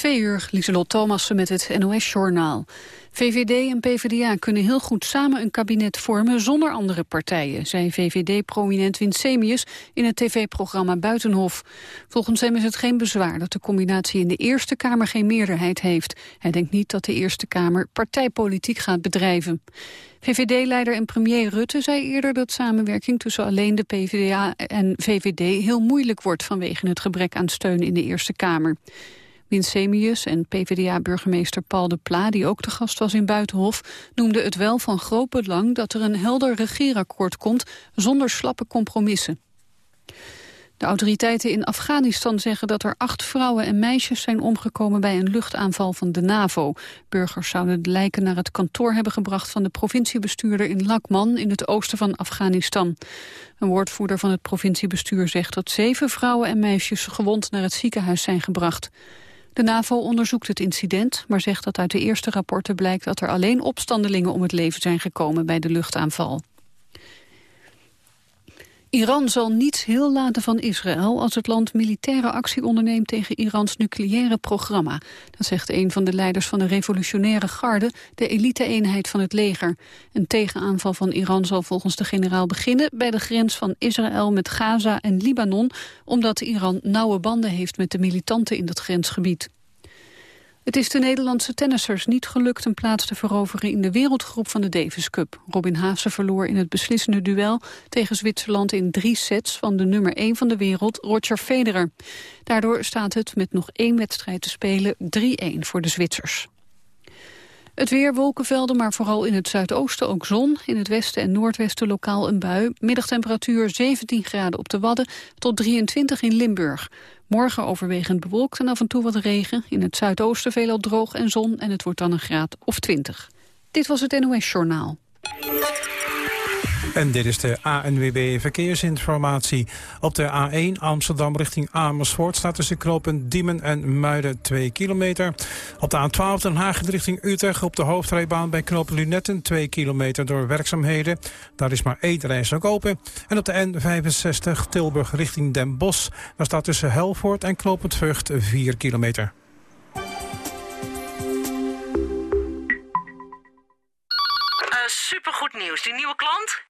Twee uur, Lieselot Thomassen met het NOS-journaal. VVD en PvdA kunnen heel goed samen een kabinet vormen zonder andere partijen, zei VVD-prominent Winsemius in het tv-programma Buitenhof. Volgens hem is het geen bezwaar dat de combinatie in de Eerste Kamer geen meerderheid heeft. Hij denkt niet dat de Eerste Kamer partijpolitiek gaat bedrijven. VVD-leider en premier Rutte zei eerder dat samenwerking tussen alleen de PvdA en VVD heel moeilijk wordt vanwege het gebrek aan steun in de Eerste Kamer. Winsemius en PvdA-burgemeester Paul de Pla, die ook te gast was in Buitenhof, noemde het wel van groot belang dat er een helder regeerakkoord komt zonder slappe compromissen. De autoriteiten in Afghanistan zeggen dat er acht vrouwen en meisjes zijn omgekomen bij een luchtaanval van de NAVO. Burgers zouden de lijken naar het kantoor hebben gebracht van de provinciebestuurder in Lakman in het oosten van Afghanistan. Een woordvoerder van het provinciebestuur zegt dat zeven vrouwen en meisjes gewond naar het ziekenhuis zijn gebracht. De NAVO onderzoekt het incident, maar zegt dat uit de eerste rapporten blijkt dat er alleen opstandelingen om het leven zijn gekomen bij de luchtaanval. Iran zal niets heel laten van Israël als het land militaire actie onderneemt tegen Irans nucleaire programma. Dat zegt een van de leiders van de revolutionaire garde, de elite-eenheid van het leger. Een tegenaanval van Iran zal volgens de generaal beginnen bij de grens van Israël met Gaza en Libanon, omdat Iran nauwe banden heeft met de militanten in dat grensgebied. Het is de Nederlandse tennissers niet gelukt een plaats te veroveren in de wereldgroep van de Davis Cup. Robin Haase verloor in het beslissende duel tegen Zwitserland in drie sets van de nummer 1 van de wereld, Roger Federer. Daardoor staat het met nog één wedstrijd te spelen 3-1 voor de Zwitsers. Het weer, wolkenvelden, maar vooral in het zuidoosten ook zon. In het westen en noordwesten lokaal een bui. Middagtemperatuur 17 graden op de Wadden tot 23 in Limburg. Morgen overwegend bewolkt en af en toe wat regen. In het zuidoosten veelal droog en zon en het wordt dan een graad of 20. Dit was het NOS Journaal. En dit is de ANWB Verkeersinformatie. Op de A1 Amsterdam richting Amersfoort staat tussen knopen Diemen en Muiden 2 kilometer. Op de A12 Den Haag richting Utrecht op de hoofdrijbaan bij knopen Lunetten 2 kilometer door werkzaamheden. Daar is maar één reis ook open. En op de N65 Tilburg richting Den Bosch. Daar staat tussen Helvoort en knooppunt Vught 4 kilometer. Uh, supergoed nieuws. Die nieuwe klant?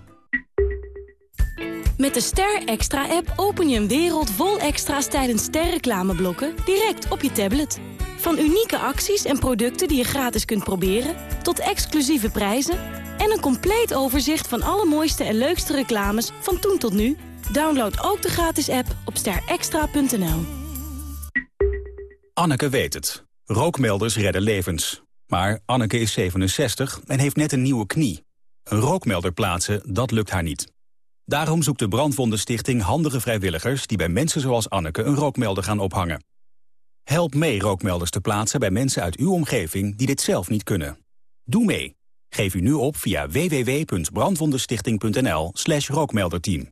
Met de Ster Extra-app open je een wereld vol extra's tijdens sterreclameblokken direct op je tablet. Van unieke acties en producten die je gratis kunt proberen, tot exclusieve prijzen en een compleet overzicht van alle mooiste en leukste reclames van toen tot nu. Download ook de gratis app op sterextra.nl. Anneke weet het. Rookmelders redden levens. Maar Anneke is 67 en heeft net een nieuwe knie. Een rookmelder plaatsen, dat lukt haar niet. Daarom zoekt de Brandwondenstichting handige vrijwilligers... die bij mensen zoals Anneke een rookmelder gaan ophangen. Help mee rookmelders te plaatsen bij mensen uit uw omgeving... die dit zelf niet kunnen. Doe mee. Geef u nu op via www.brandwondenstichting.nl rookmelderteam.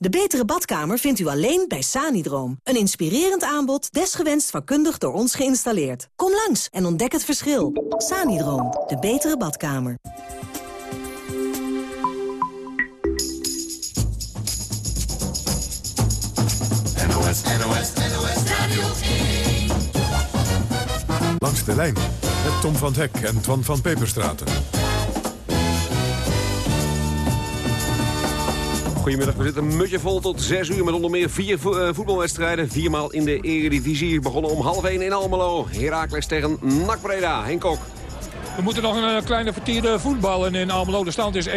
De betere badkamer vindt u alleen bij Sanidroom. Een inspirerend aanbod, desgewenst vakkundig door ons geïnstalleerd. Kom langs en ontdek het verschil. Sanidroom, de betere badkamer. NOS, NOS, NOS Radio 1. Langs de lijn met Tom van Hek en Twan van Peperstraten. Goedemiddag, we zitten een mutje vol tot 6 uur met onder meer vier uh, voetbalwedstrijden. Viermaal in de Eredivisie. Begonnen om half 1 in Almelo. Heracles tegen NAC Breda. Henk Kok. We moeten nog een kleine vertierde voetballen in Almelo. De stand is 1-0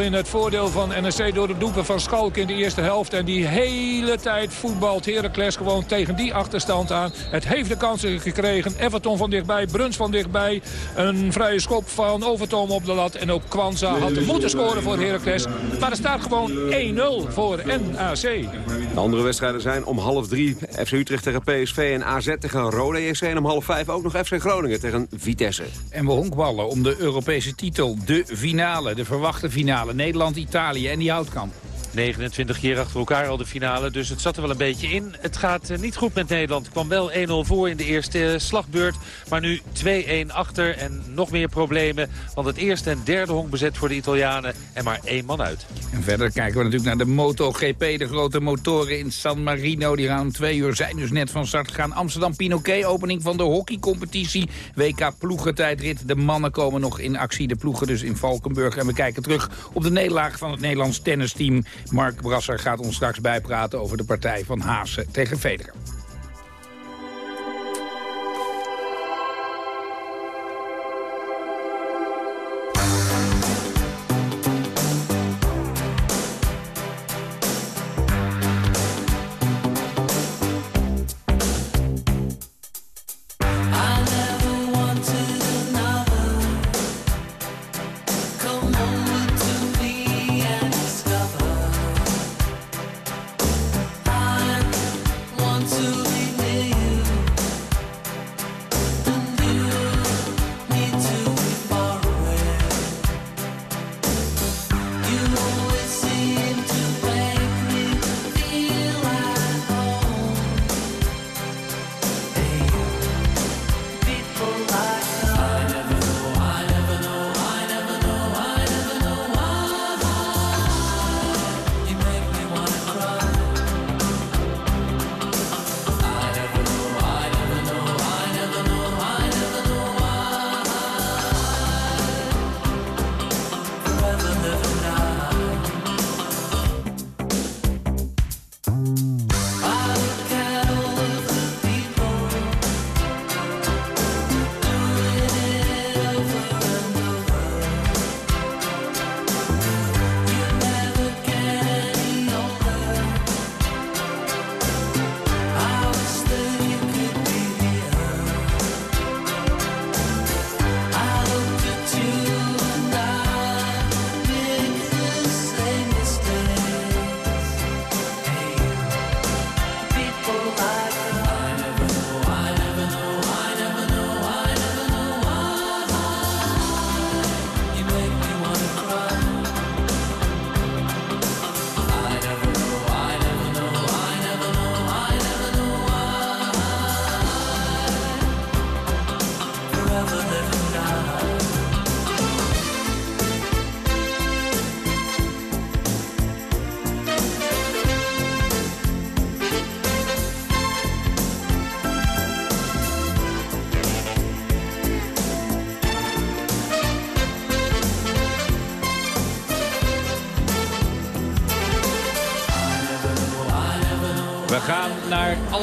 in het voordeel van NEC door de doepen van Schalk in de eerste helft. En die hele tijd voetbalt Heracles gewoon tegen die achterstand aan. Het heeft de kansen gekregen. Everton van dichtbij, Bruns van dichtbij. Een vrije schop van Overtoom op de lat. En ook Kwanza had moeten scoren voor Heracles. Maar er staat gewoon 1-0 voor NAC. De andere wedstrijden zijn om half drie FC Utrecht tegen PSV en AZ tegen Rode JC. En om half vijf ook nog FC Groningen tegen Vitesse. En we honkballen om de Europese titel. De finale, de verwachte finale. Nederland-Italië en die houtkamp. 29 keer achter elkaar al de finale, dus het zat er wel een beetje in. Het gaat eh, niet goed met Nederland. Kwam wel 1-0 voor in de eerste eh, slagbeurt, maar nu 2-1 achter en nog meer problemen. Want het eerste en derde honk bezet voor de Italianen en maar één man uit. En verder kijken we natuurlijk naar de MotoGP, de grote motoren in San Marino. Die gaan om twee uur zijn dus net van start gaan. Amsterdam Pinoquet, opening van de hockeycompetitie. WK ploegentijdrit. De mannen komen nog in actie, de ploegen dus in Valkenburg. En we kijken terug op de nederlaag van het Nederlands tennisteam Mark Brasser gaat ons straks bijpraten over de partij van Haase tegen Federer.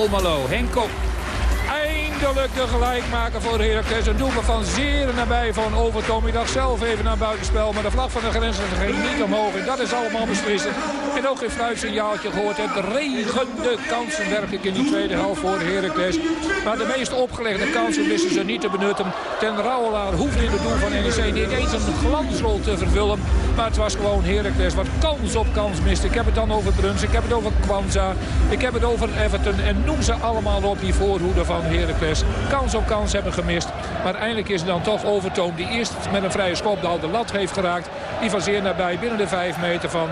Almelo. Henk Kop. Eindelijk de gelijkmaker voor Heracles. Een doelpunt van zeer nabij van Overtoom. Ik dacht zelf even naar buitenspel. Maar de vlag van de grens ging niet omhoog. En dat is allemaal beslissend. En ook geen fluitsignaaltje gehoord. Het regende kansen werkelijk in die tweede helft voor Heracles. Maar de meest opgelegde kansen wisten ze niet te benutten. Ten Rauwelaar hoefde in het doel van NEC niet eens een glansrol te vervullen. Maar het was gewoon Heracles wat kans op kans miste. Ik heb het dan over Bruns, ik heb het over Kwanza, ik heb het over Everton. En noem ze allemaal op die voorhoede van Heracles. Kans op kans hebben gemist. Maar eindelijk is het dan toch Overtoom die eerst met een vrije schop de lat heeft geraakt. Die van zeer nabij binnen de 5 meter van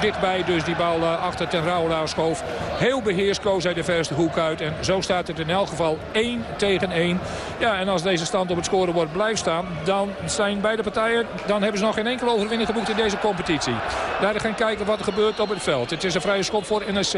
dichtbij dus die bal eh, achter ten Rauwelaar schoof. Heel beheerst koos hij de verste hoek uit. En zo staat het in elk geval 1 tegen 1. Ja, en als deze stand op het scorebord blijft staan... dan zijn beide partijen... dan hebben ze nog geen enkele overwinning geboekt in deze competitie. Daar gaan kijken wat er gebeurt op het veld. Het is een vrije schop voor NSC.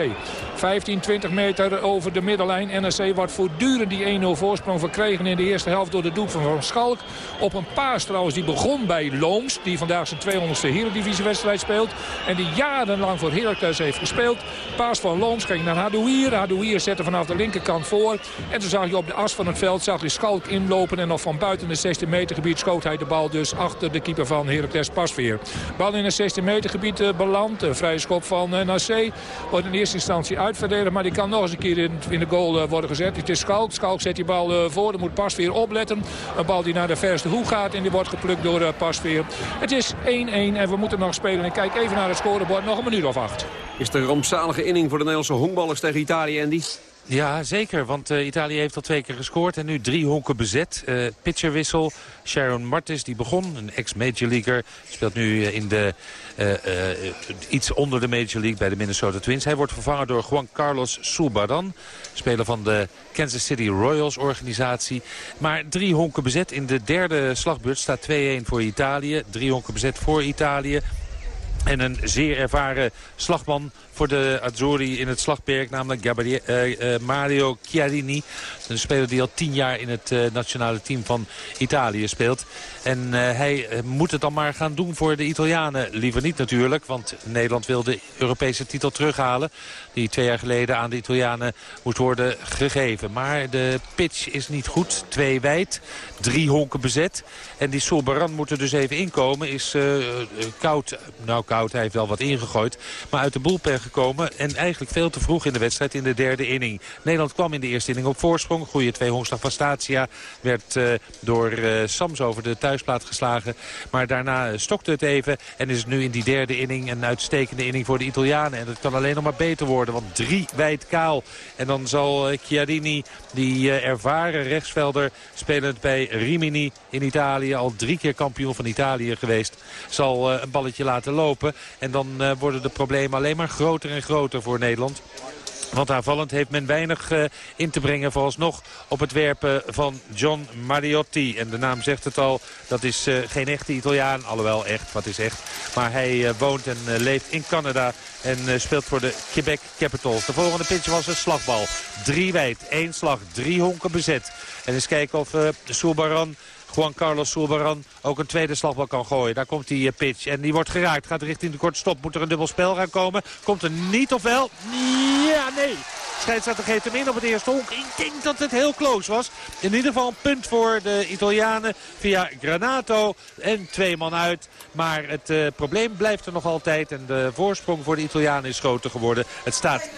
15, 20 meter over de middenlijn. NSC wordt voortdurend die 1-0 1-0 voorsprong verkregen in de eerste helft door de doek van Van Schalk. Op een paas trouwens die begon bij Looms. Die vandaag zijn 200ste Heerendivisie-wedstrijd speelt. En die jarenlang voor Heracles heeft gespeeld. Paas van Looms ging naar Hadouier. Hadouier zette vanaf de linkerkant voor. En toen zag je op de as van het veld zag je Schalk inlopen. En nog van buiten het 16 meter gebied schoot hij de bal dus achter de keeper van Heracles Pasveer. Bal in het 16 meter gebied uh, beland. Een vrije schop van uh, Nassé. Wordt in eerste instantie uitverdedigd. Maar die kan nog eens een keer in, de goal uh, worden gezet. Het is Schalk. Schalk zet die bal voor. Dan moet Pasveer opletten. Een bal die naar de verste hoek gaat. En die wordt geplukt door Pasveer. Het is 1-1 en we moeten nog spelen. En kijk even naar het scorebord. Nog een minuut of acht. Is de rampzalige inning voor de Nederlandse honkballers tegen Italië, Andy? Ja, zeker. Want uh, Italië heeft al twee keer gescoord. En nu drie honken bezet. Uh, pitcherwissel. Sharon Martis, die begon. Een ex-major leaguer. Speelt nu uh, in de, iets onder de major league bij de Minnesota Twins. Hij wordt vervangen door Juan Carlos Sulbaran. Speler van de Kansas City Royals organisatie. Maar drie honken bezet. In de derde slagbeurt staat 2-1 voor Italië. Drie honken bezet voor Italië. En een zeer ervaren slagman voor de Azzurri in het slagperk. Namelijk uh, uh, Mario Chiarini. Een speler die al tien jaar in het uh, nationale team van Italië speelt. En hij moet het dan maar gaan doen voor de Italianen. Liever niet natuurlijk, want Nederland wil de Europese titel terughalen. Die twee jaar geleden aan de Italianen moest worden gegeven. Maar de pitch is niet goed. Twee wijd, drie honken bezet. En die Solbaran moet er dus even inkomen. Is koud, nou koud, hij heeft wel wat ingegooid. Maar uit de boelpen gekomen. En eigenlijk veel te vroeg in de wedstrijd in de derde inning. Nederland kwam in de eerste inning op voorsprong. Goede twee honkslag van Statia. Werd uh, door uh, Sams over de thuisplaat geslagen. Maar daarna stokte het even. En is het nu in die derde inning een uitstekende inning voor de Italianen. En dat kan alleen nog maar beter worden. Want drie wijd kaal. En dan zal uh, Chiarini, die ervaren rechtsvelder... spelend bij Rimini in Italië. Al drie keer kampioen van Italië geweest. Zal een balletje laten lopen. En dan worden de problemen alleen maar groter groter en groter voor Nederland. Want aanvallend heeft men weinig uh, in te brengen vooralsnog op het werpen van John Mariotti. En de naam zegt het al, dat is uh, geen echte Italiaan. Alhoewel echt, wat is echt. Maar hij uh, woont en leeft in Canada en speelt voor de Quebec Capitals. De volgende pitch was een slagbal. Drie wijd, één slag, drie honken bezet. En eens kijken of Soelbaran Juan Carlos Sulbaran ook een tweede slagbal kan gooien. Daar komt die pitch en die wordt geraakt. Gaat richting de korte stop. Moet er een dubbel spel gaan komen. Komt er niet of wel? Ja, nee. Scheidsrechter geeft hem in op het eerste honk. Ik denk dat het heel close was. In ieder geval een punt voor de Italianen via Granato. En twee man uit. Maar het uh, probleem blijft er nog altijd. En de voorsprong voor de Italianen is groter geworden. Het staat 3-1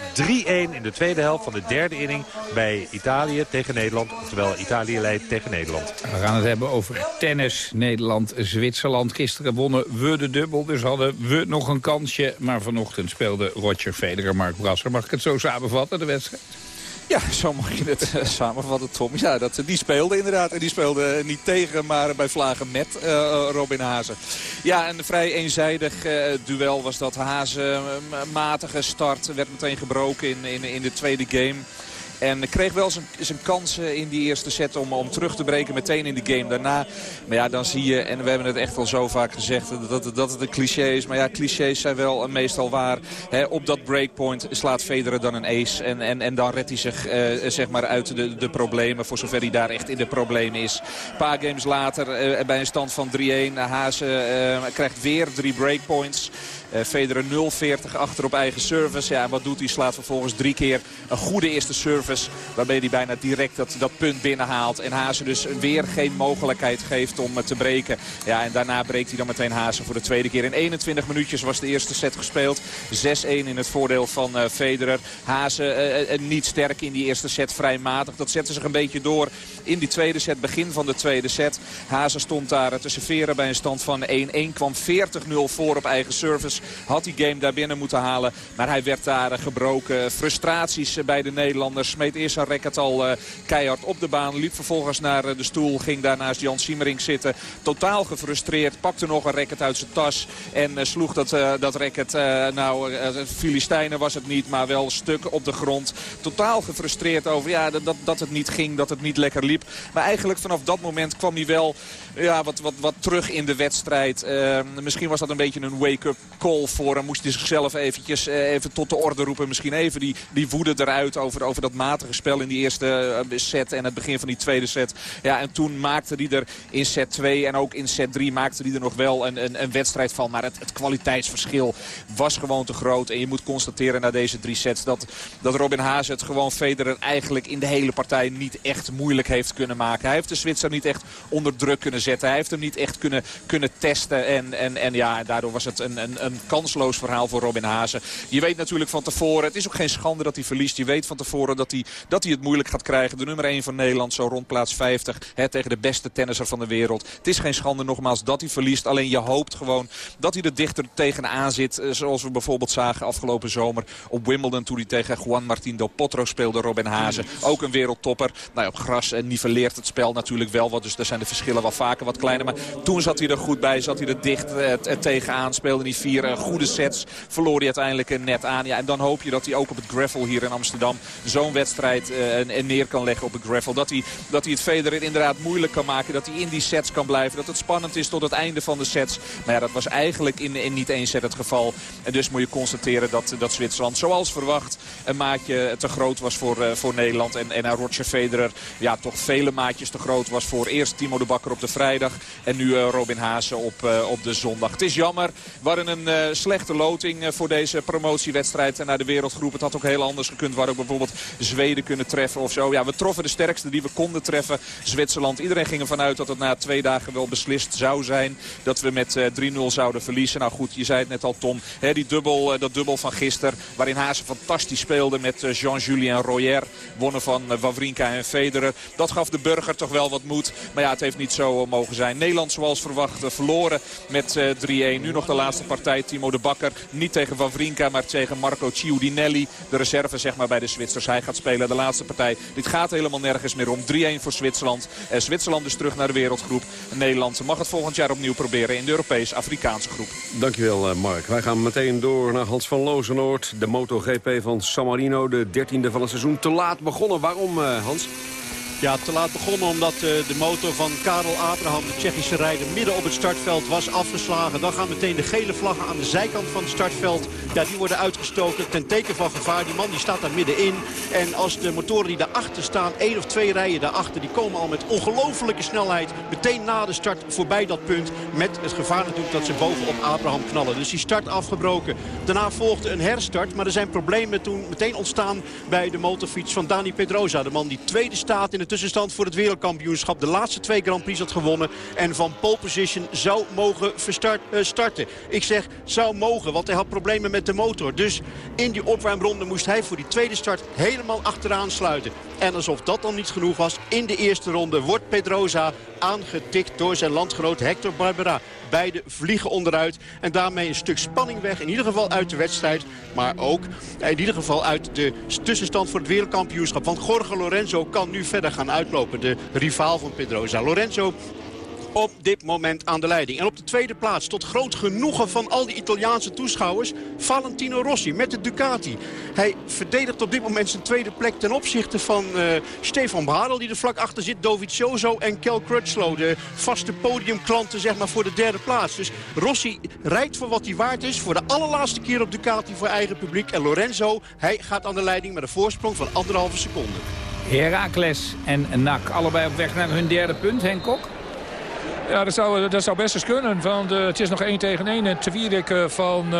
in de tweede helft van de derde inning bij Italië tegen Nederland. Terwijl Italië leidt tegen Nederland. We gaan het hebben over tennis. Nederland-Zwitserland. Gisteren wonnen we de dubbel. Dus hadden we nog een kansje. Maar vanochtend speelde Roger Federer, Mark Brasser. Mag ik het zo samenvatten, de wedstrijd? Ja, zo mag je het uh, samenvatten, Tom. Ja, dat, die speelde inderdaad. En die speelde niet tegen, maar bij vlagen met Robin Hazen. Ja, een vrij eenzijdig duel was dat. Hazen, matige start, werd meteen gebroken in, in de tweede game. En kreeg wel zijn, zijn kansen in die eerste set om, om terug te breken meteen in de game daarna. Maar ja, dan zie je, en we hebben het echt al zo vaak gezegd, dat, dat het een cliché is. Maar ja, clichés zijn wel meestal waar. op dat breakpoint slaat Federer dan een ace. En, en, en dan redt hij zich uh, zeg maar uit de, de problemen, voor zover hij daar echt in de problemen is. Een paar games later, uh, bij een stand van 3-1, Hazen uh, krijgt weer drie breakpoints. Uh, Federer 0-40 achter op eigen service. Ja, en wat doet hij? Slaat vervolgens drie keer een goede eerste service. Waarbij hij bijna direct dat, punt binnenhaalt. En Hazen dus weer geen mogelijkheid geeft om te breken. Ja, en daarna breekt hij dan meteen Hazen voor de tweede keer. In 21 minuutjes was de eerste set gespeeld. 6-1 in het voordeel van uh, Federer. Hazen uh, niet sterk in die eerste set, vrij matig. Dat zette zich een beetje door in die tweede set, begin van de tweede set. Hazen stond daar te serveren bij een stand van 1-1. Kwam 40-0 voor op eigen service. Had die game daar binnen moeten halen. Maar hij werd daar eh, gebroken. Frustraties eh, bij de Nederlanders. Smeet eerst zijn racket al eh, keihard op de baan. Liep vervolgens naar de stoel. Ging daar naast Jan Siemering zitten. Totaal gefrustreerd. Pakte nog een racket uit zijn tas. En sloeg dat, dat racket. nou, Filistijnen was het niet. Maar wel stuk op de grond. Totaal gefrustreerd over ja, dat, dat het niet ging. Dat het niet lekker liep. Maar eigenlijk vanaf dat moment kwam hij wel ja, wat, wat, wat terug in de wedstrijd. Uh, misschien was dat een beetje een wake-up call voor hem. Moest hij zichzelf eventjes uh, even tot de orde roepen. Misschien even die, die woede eruit over, over dat matige spel in die eerste set en het begin van die tweede set. Ja, en toen maakte hij er in set 2 en ook in set 3 maakte hij er nog wel een, een, wedstrijd van. Maar het, kwaliteitsverschil was gewoon te groot. En je moet constateren na deze drie sets dat, dat Robin Haase het gewoon Federer eigenlijk in de hele partij niet echt moeilijk heeft kunnen maken. Hij heeft de Zwitser niet echt onder druk kunnen zetten. Hij heeft hem niet echt kunnen, kunnen testen. En, en, en ja, daardoor was het een, een, een kansloos verhaal voor Robin Haase. Je weet natuurlijk van tevoren, het is ook geen schande dat hij verliest. Je weet van tevoren dat hij, dat hij het moeilijk gaat krijgen. De nummer 1 van Nederland, zo rond plaats 50. Hè, tegen de beste tennisser van de wereld. Het is geen schande nogmaals dat hij verliest. Alleen je hoopt gewoon dat hij er dichter tegenaan zit. Eh, zoals we bijvoorbeeld zagen afgelopen zomer op Wimbledon. Toen hij tegen Juan Martín Del Potro speelde, Robin Haase. Ook een wereldtopper. Nou, op gras en niveleert het spel natuurlijk wel wat. Dus daar zijn de verschillen wel wat kleiner. Maar toen zat hij er goed bij. Zat hij er dicht eh, tegenaan. Speelde hij vier eh, goede sets. Verloor hij uiteindelijk eh, net aan. Ja, en dan hoop je dat hij ook op het gravel hier in Amsterdam zo'n wedstrijd uh, neer kan leggen op het gravel. Dat hij, dat hij het Federer inderdaad moeilijk kan maken. Dat hij in die sets kan blijven. Dat het spannend is tot het einde van de sets. Maar ja, dat was eigenlijk in, in niet één set het geval. En dus moet je constateren dat, dat Zwitserland zoals verwacht een maatje te groot was voor, voor Nederland. En, en Roger Federer ja, toch vele maatjes te groot was voor eerst Timo de Bakker op de En nu uh, Robin Haase op, uh, op de zondag. Het is jammer. Hadden een slechte loting voor deze promotiewedstrijd naar de wereldgroep. Het had ook heel anders gekund. Waar ook bijvoorbeeld Zweden kunnen treffen of zo. Ja, we troffen de sterkste die we konden treffen. Zwitserland. Iedereen ging ervan uit dat het na twee dagen wel beslist zou zijn. Dat we met 3-0 zouden verliezen. Nou goed, je zei het net al Tom. Hè, die dubbel, dat dubbel van gisteren. Waarin Haase fantastisch speelde met Jean-Julien Royer. Wonnen van Wawrinka en Federer. Dat gaf de burger toch wel wat moed. Maar ja, het heeft niet zo mogen zijn. Nederland zoals verwacht verloren met 3-1. Nu nog de laatste partij. Timo de Bakker. Niet tegen Wawrinka, maar tegen Marco Ciudinelli. De reserve zeg maar bij de Zwitsers. Hij gaat spelen de laatste partij. Dit gaat helemaal nergens meer om. 3-1 voor Zwitserland. Eh, Zwitserland is terug naar de wereldgroep. Nederland mag het volgend jaar opnieuw proberen in de Europees-Afrikaanse groep. Dankjewel Mark. Wij gaan meteen door naar Hans van Lozenoord. De MotoGP van San Marino. De dertiende van het seizoen. Te laat begonnen. Waarom Hans? Ja, te laat begonnen omdat uh, de motor van Karel Abraham, de Tsjechische rijder, midden op het startveld was afgeslagen. Dan gaan meteen de gele vlaggen aan de zijkant van het startveld. Ja, die worden uitgestoken ten teken van gevaar. Die man die staat daar middenin. En als de motoren die daarachter staan, één of twee rijen daarachter, die komen al met ongelofelijke snelheid meteen na de start voorbij dat punt. Met het gevaar natuurlijk dat ze bovenop Abraham knallen. Dus die start afgebroken. Daarna volgde een herstart, maar er zijn problemen toen meteen ontstaan bij de motorfiets van Dani Pedrosa. De man die tweede staat in het tussenstand voor het wereldkampioenschap. De laatste twee Grand Prix had gewonnen. En van pole position zou mogen verstart, uh, starten. Ik zeg zou mogen, want hij had problemen met de motor. Dus in die opwarmronde moest hij voor die tweede start helemaal achteraan sluiten. En alsof dat dan niet genoeg was, in de eerste ronde wordt Pedrosa aangetikt door zijn landgenoot Hector Barbera. Beide vliegen onderuit en daarmee een stuk spanning weg. In ieder geval uit de wedstrijd, maar ook in ieder geval uit de tussenstand voor het wereldkampioenschap. Want Jorge Lorenzo kan nu verder gaan uitlopen, de rivaal van Pedrosa. Lorenzo op dit moment aan de leiding. En op de tweede plaats, tot groot genoegen van al die Italiaanse toeschouwers... Valentino Rossi met de Ducati. Hij verdedigt op dit moment zijn tweede plek ten opzichte van uh, Stefan Bradel... die er vlak achter zit, Dovizioso en Kel Crutchlow. De vaste podiumklanten zeg maar, voor de derde plaats. Dus Rossi rijdt voor wat hij waard is. Voor de allerlaatste keer op Ducati voor eigen publiek. En Lorenzo, hij gaat aan de leiding met een voorsprong van anderhalve seconde. Heracles en NAC, allebei op weg naar hun derde punt, Henk Kok? Ja, dat zou, dat zou best eens kunnen. Want uh, het is nog 1 tegen 1. En Twierik uh, van uh,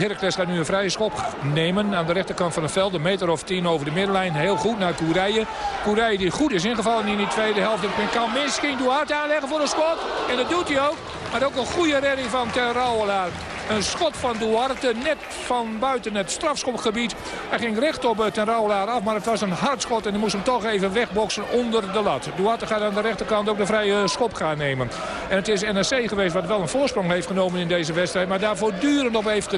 Heracles gaat nu een vrije schop nemen. Aan de rechterkant van het veld. Een meter of 10 over de middenlijn. Heel goed naar Koerijen. Koerijen die goed is ingevallen in die tweede helft. En kan misschien Duarte aanleggen voor een schot. En dat doet hij ook. Maar ook een goede redding van Ter Rauwelaar. Een schot van Duarte, net van buiten het strafschopgebied. Hij ging recht op ten Rauwelaar af, maar het was een hard schot. En hij moest hem toch even wegboksen onder de lat. Duarte gaat aan de rechterkant ook de vrije schop gaan nemen. En het is NRC geweest wat wel een voorsprong heeft genomen in deze wedstrijd. Maar daar voortdurend op heeft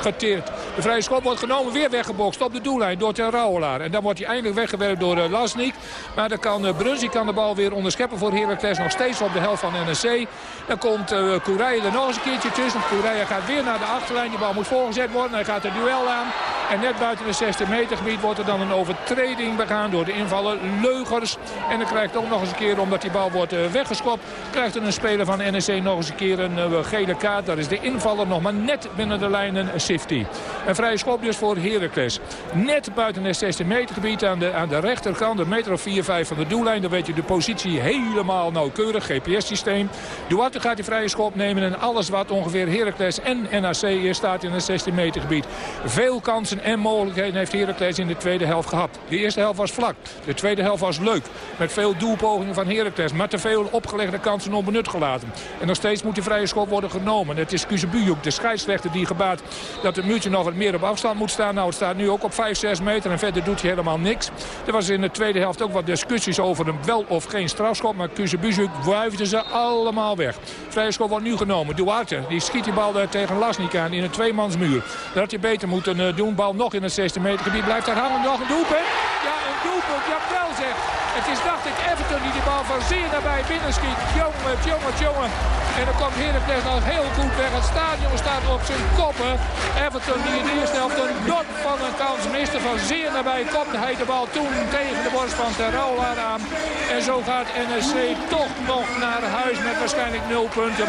geteerd. De vrije schop wordt genomen, weer weggebokst op de doellijn door ten Rauwelaar. En dan wordt hij eindelijk weggewerkt door uh, Lasnik. Maar dan kan uh, kan de bal weer onderscheppen voor Heracles. Nog steeds op de helft van NRC. Dan komt uh, er nog eens een keertje tussen. Kourije gaat weer naar de achterlijn. Die bal moet voorgezet worden. Hij gaat een duel aan. En net buiten de 16 meter gebied wordt er dan een overtreding begaan door de invaller Leugers. En dan krijgt ook nog eens een keer, omdat die bal wordt weggeschopt... krijgt er een speler van NEC nog eens een keer een gele kaart. Dat is de invaller nog maar net binnen de lijnen Safety. Een vrije schop dus voor Heracles. Net buiten het 16 meter gebied aan de, aan de rechterkant. Een meter of 4, 5 van de doellijn. Dan weet je de positie helemaal nauwkeurig. GPS-systeem. Duarte gaat die vrije schop nemen. En alles wat ongeveer Heracles en NAC is staat in het 16 meter gebied. Veel kansen en mogelijkheden heeft Heracles in de tweede helft gehad. De eerste helft was vlak. De tweede helft was leuk. Met veel doelpogingen van Heracles. Maar te veel opgelegde kansen onbenut gelaten. En nog steeds moet die vrije schop worden genomen. Het is Kuzebujuk, de scheidsrechter, die gebaat dat het muurtje nog wat meer op afstand moet staan. Nou, het staat nu ook op 5, 6 meter en verder doet hij helemaal niks. Er was in de tweede helft ook wat discussies over een wel of geen strafschop. Maar Kuzebujuk wuifde ze allemaal weg. Vrije schop wordt nu genomen. Duarte, die schiet die bal tegen Lasnik aan in een tweemansmuur. Dat had je beter moeten eh, doen. Bal nog in het 16 meter gebied. Blijft daar hangen. Nog een doelpunt. Ja, een doelpunt. Ja, wel zegt. Het is, dacht ik, Die die bal van zeer nabij binnenschiet. Jongen, jongen, jongen. En dan komt Heracles nog heel goed weg. Het stadion staat op zijn koppen. Everton die in de eerste helft een dot van een kans miste. Van zeer nabij kopte hij de bal toen tegen de borst van Terrola aan. En zo gaat NSC toch nog naar huis met waarschijnlijk nul punten.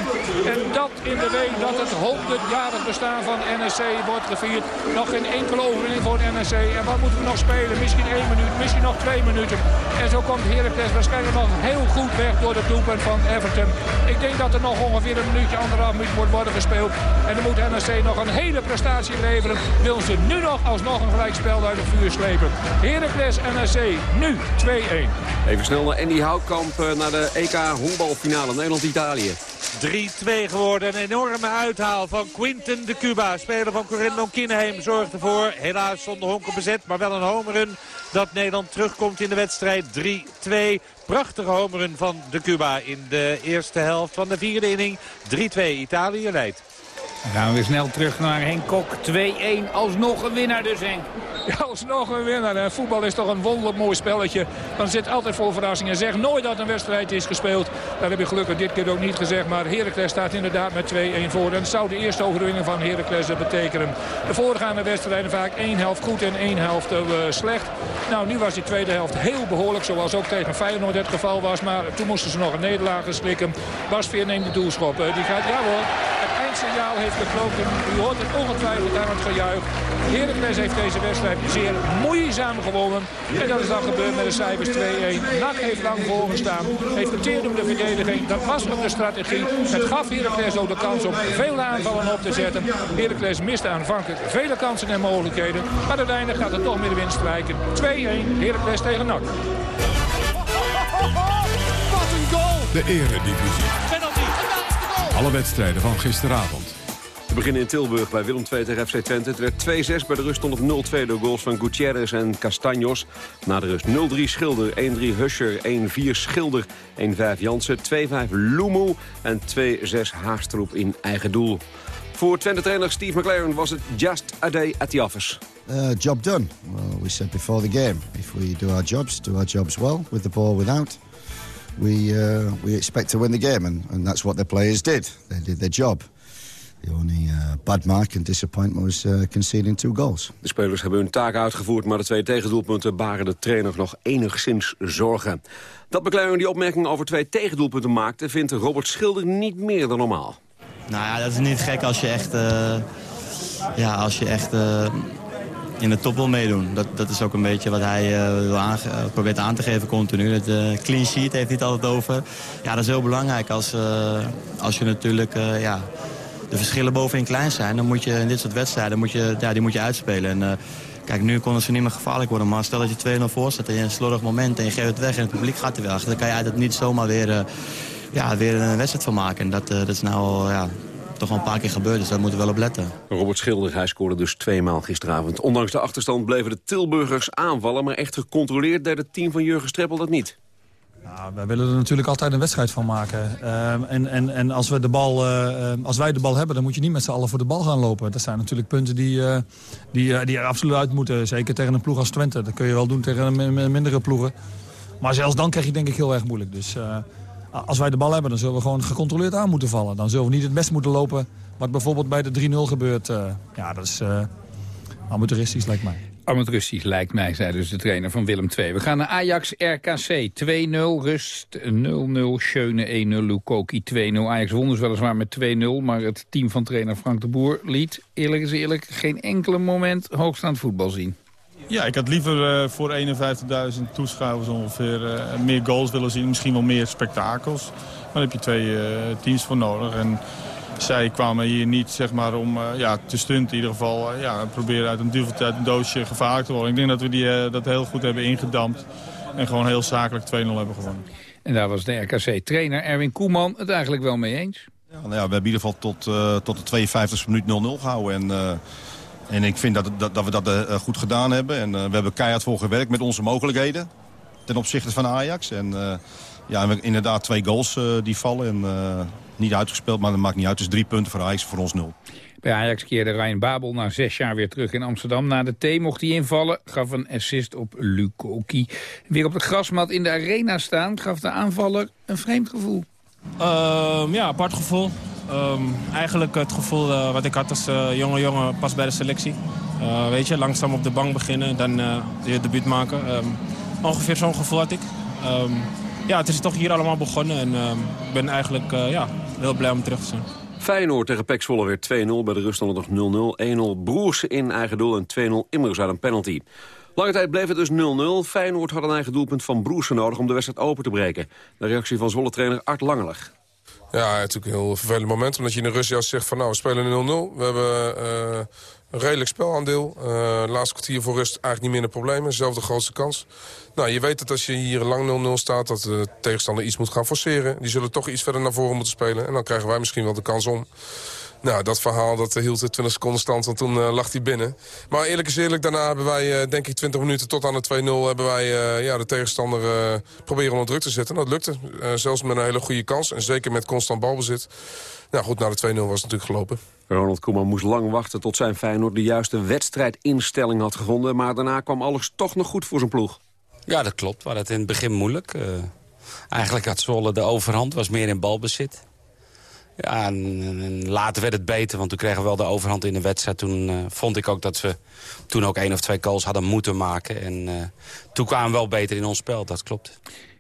En dat in de week dat het 100-jarig bestaan van NSC wordt gevierd. Nog geen enkele overwinning voor NSC. En wat moeten we nog spelen? Misschien één minuut, misschien nog twee minuten. En zo komt Heracles waarschijnlijk nog heel goed weg door het doelpunt van Everton. Ik denk dat er nog ongeveer een minuutje, anderhalf minuut moet worden gespeeld. En dan moet NRC nog een hele prestatie leveren. Wil ze nu nog alsnog een gelijkspel uit het vuur slepen. Heracles NRC, nu 2-1. Even snel naar Andy Houtkamp eh, naar de EK honkbalfinale Nederland-Italië. 3-2 geworden. Een enorme uithaal van Quinten de Cuba. Speler van Corinne Kinneheim zorgt ervoor. Helaas zonder honken bezet, maar wel een homerun. Dat Nederland terugkomt in de wedstrijd 3-2. Prachtige homerun van de Cuba in de eerste helft van de vierde inning. 3-2 Italië leidt. Dan gaan we weer snel terug naar Henk Kok. 2-1. Alsnog een winnaar dus, Henk. Alsnog een winnaar. Voetbal is toch een wonderlijk mooi spelletje. Dan zit altijd vol verrassingen. Zeg nooit dat een wedstrijd is gespeeld. Dat heb je gelukkig dit keer ook niet gezegd. Maar Heracles staat inderdaad met 2-1 voor. En zou de eerste overwinning van Heracles betekenen. De voorgaande wedstrijden vaak één helft goed en één helft uh, slecht. Nou, nu was die tweede helft heel behoorlijk. Zoals ook tegen Feyenoord het geval was. Maar toen moesten ze nog een nederlaag slikken. Basveer neemt de doelschop. Uh, die gaat, ja hoor, het eindsignaal heeft gekloken. U hoort het ongetwijfeld aan het gejuich. Heracles heeft deze wedstrijd zeer moeizaam gewonnen. En dat is dan gebeurd met de cijfers 2-1. NAC heeft lang voorgestaan. Heeft geteerd op de verdediging. Dat was ook de strategie. Het gaf Heracles ook de kans om vele aanvallen op te zetten. Heracles miste aanvankelijk vele kansen en mogelijkheden. Maar uiteindelijk gaat het toch met de winst strijken. 2-1 Heracles tegen NAC. Wat een goal! De eredivisie. Alle wedstrijden van gisteravond. We beginnen in Tilburg bij Willem II tegen FC Twente. Het werd 2-6, bij de rust stond op 0-2 door goals van Gutierrez en Castanjos. Na de rust 0-3 Schilder, 1-3 Huscher, 1-4 Schilder, 1-5 Jansen, 2-5 Lumu en 2-6 Haastroep in eigen doel. Voor Twente-trainer Steve McLaren was het just a day at the office. Uh, job done. Well, we said before the game, if we do our jobs, do our jobs well, with the ball without, we, uh, we expect to win the game. And, and that's what the players did. They did their job. The only uh, bad mark and disappointment was uh, conceding two goals. De spelers hebben hun taak uitgevoerd, maar de twee tegendoelpunten baren de trainer nog enigszins zorgen. Dat McLaren die opmerking over twee tegendoelpunten maakte, vindt Robert Schilder niet meer dan normaal. Nou ja, dat is niet gek als je echt, uh, ja, als je echt uh, in de top wil meedoen. Dat, dat is ook een beetje wat hij uh, wil aange probeert aan te geven continu. Het clean sheet heeft hij het altijd over. Ja, dat is heel belangrijk als, als je natuurlijk... ja, de verschillen bovenin klein zijn, dan moet je in dit soort wedstrijden moet je, ja, die moet je uitspelen. En, uh, kijk, nu konden ze niet meer gevaarlijk worden, maar stel dat je 2-0 voor staat en je een slordig moment en je geeft het weg en het publiek gaat er weg. Dan kan je uit niet zomaar weer, uh, ja, weer een wedstrijd van maken. En dat, uh, dat is nou ja, toch al een paar keer gebeurd, dus daar moeten we wel op letten. Robert Schilder, hij scoorde dus tweemaal gisteravond. Ondanks de achterstand bleven de Tilburgers aanvallen, maar echt gecontroleerd deed het team van Jurgen Streppel dat niet. Nou, wij willen er natuurlijk altijd een wedstrijd van maken. Uh, en en, en als, we de bal, uh, als wij de bal hebben, dan moet je niet met z'n allen voor de bal gaan lopen. Dat zijn natuurlijk punten die, uh, die, die er absoluut uit moeten. Zeker tegen een ploeg als Twente. Dat kun je wel doen tegen een mindere ploegen. Maar zelfs dan krijg je denk ik heel erg moeilijk. Dus als wij de bal hebben, dan zullen we gewoon gecontroleerd aan moeten vallen. Dan zullen we niet het best moeten lopen wat bijvoorbeeld bij de 3-0 gebeurt. ja, dat is, Amateuristisch lijkt mij. Amateuristisch lijkt mij, zei dus de trainer van Willem II. We gaan naar Ajax RKC 2-0, rust 0-0, Schöne 1-0, Lukoki 2-0. Ajax won dus weliswaar met 2-0, maar het team van trainer Frank de Boer liet, eerlijk is eerlijk, geen enkele moment hoogstaand voetbal zien. Ja, ik had liever uh, voor 51.000 toeschouwers ongeveer uh, meer goals willen zien. Misschien wel meer spektakels. Maar daar heb je twee uh, teams voor nodig. En zij kwamen hier niet zeg maar, om ja, te stunten in ieder geval. ja, proberen uit een duveltje, uit een doosje gevaarlijk te worden. Ik denk dat we die, dat heel goed hebben ingedampt. En gewoon heel zakelijk 2-0 hebben gewonnen. En daar was de RKC-trainer Erwin Koeman het eigenlijk wel mee eens. Ja, nou ja, we hebben in ieder geval tot, tot de 52e minuut 0-0 gehouden. En en ik vind dat, dat, dat we dat uh, goed gedaan hebben. En uh, we hebben keihard voor gewerkt met onze mogelijkheden. Ten opzichte van Ajax. En uh, ja, we, inderdaad twee goals die vallen. En niet uitgespeeld, maar dat maakt niet uit. Dus drie punten voor Ajax, voor ons nul. Bij Ajax keerde Ryan Babel na zes jaar weer terug in Amsterdam. Na de T mocht hij invallen, gaf een assist op Lukoki. Weer op de grasmat in de arena staan, gaf de aanvaller een vreemd gevoel. Uh, ja, apart gevoel. Um, eigenlijk het gevoel uh, wat ik had als uh, jonge jongen pas bij de selectie. Uh, weet je, langzaam op de bank beginnen, dan je debuut maken. Um, ongeveer zo'n gevoel had ik. Um, ja, het is toch hier allemaal begonnen en ik ben eigenlijk ja, heel blij om terug te zijn. Feyenoord tegen Pek Zwolle weer 2-0. Bij de rust stond het nog 0-0. 1-0 Broers in eigen doel en 2-0 Immers uit een penalty. Lange tijd bleef het dus 0-0. Feyenoord had een eigen doelpunt van Broersen nodig om de wedstrijd open te breken. De reactie van Zwolle-trainer Art Langelig. Ja, natuurlijk een heel vervelend moment. Omdat je in de rust juist zegt van nou, we spelen 0-0. We hebben uh, redelijk spelaandeel. Uh, laatste kwartier voor rust eigenlijk niet meer de problemen. Zelf de grootste kans. Nou, je weet dat als je hier lang 0-0 staat... dat de tegenstander iets moet gaan forceren. Die zullen toch iets verder naar voren moeten spelen. En dan krijgen wij misschien wel de kans om. Nou, dat verhaal dat hield 20 seconden stand, want toen uh, lag hij binnen. Maar eerlijk is eerlijk, daarna hebben wij, uh, denk ik, 20 minuten tot aan de 2-0... hebben wij uh, ja, de tegenstander proberen onder druk te zetten. Dat lukte, zelfs met een hele goede kans. En zeker met constant balbezit. Nou goed, na de 2-0 was het natuurlijk gelopen. Ronald Koeman moest lang wachten tot zijn Feyenoord de juiste wedstrijdinstelling had gevonden. Maar daarna kwam alles toch nog goed voor zijn ploeg. Ja, dat klopt. We hadden het in het begin moeilijk. eigenlijk had Zwolle de overhand, was meer in balbezit. Ja, en, later werd het beter, want toen kregen we wel de overhand in de wedstrijd. Toen uh, vond ik ook dat we toen ook één of twee calls hadden moeten maken. En uh, toen kwamen we wel beter in ons spel, dat klopt.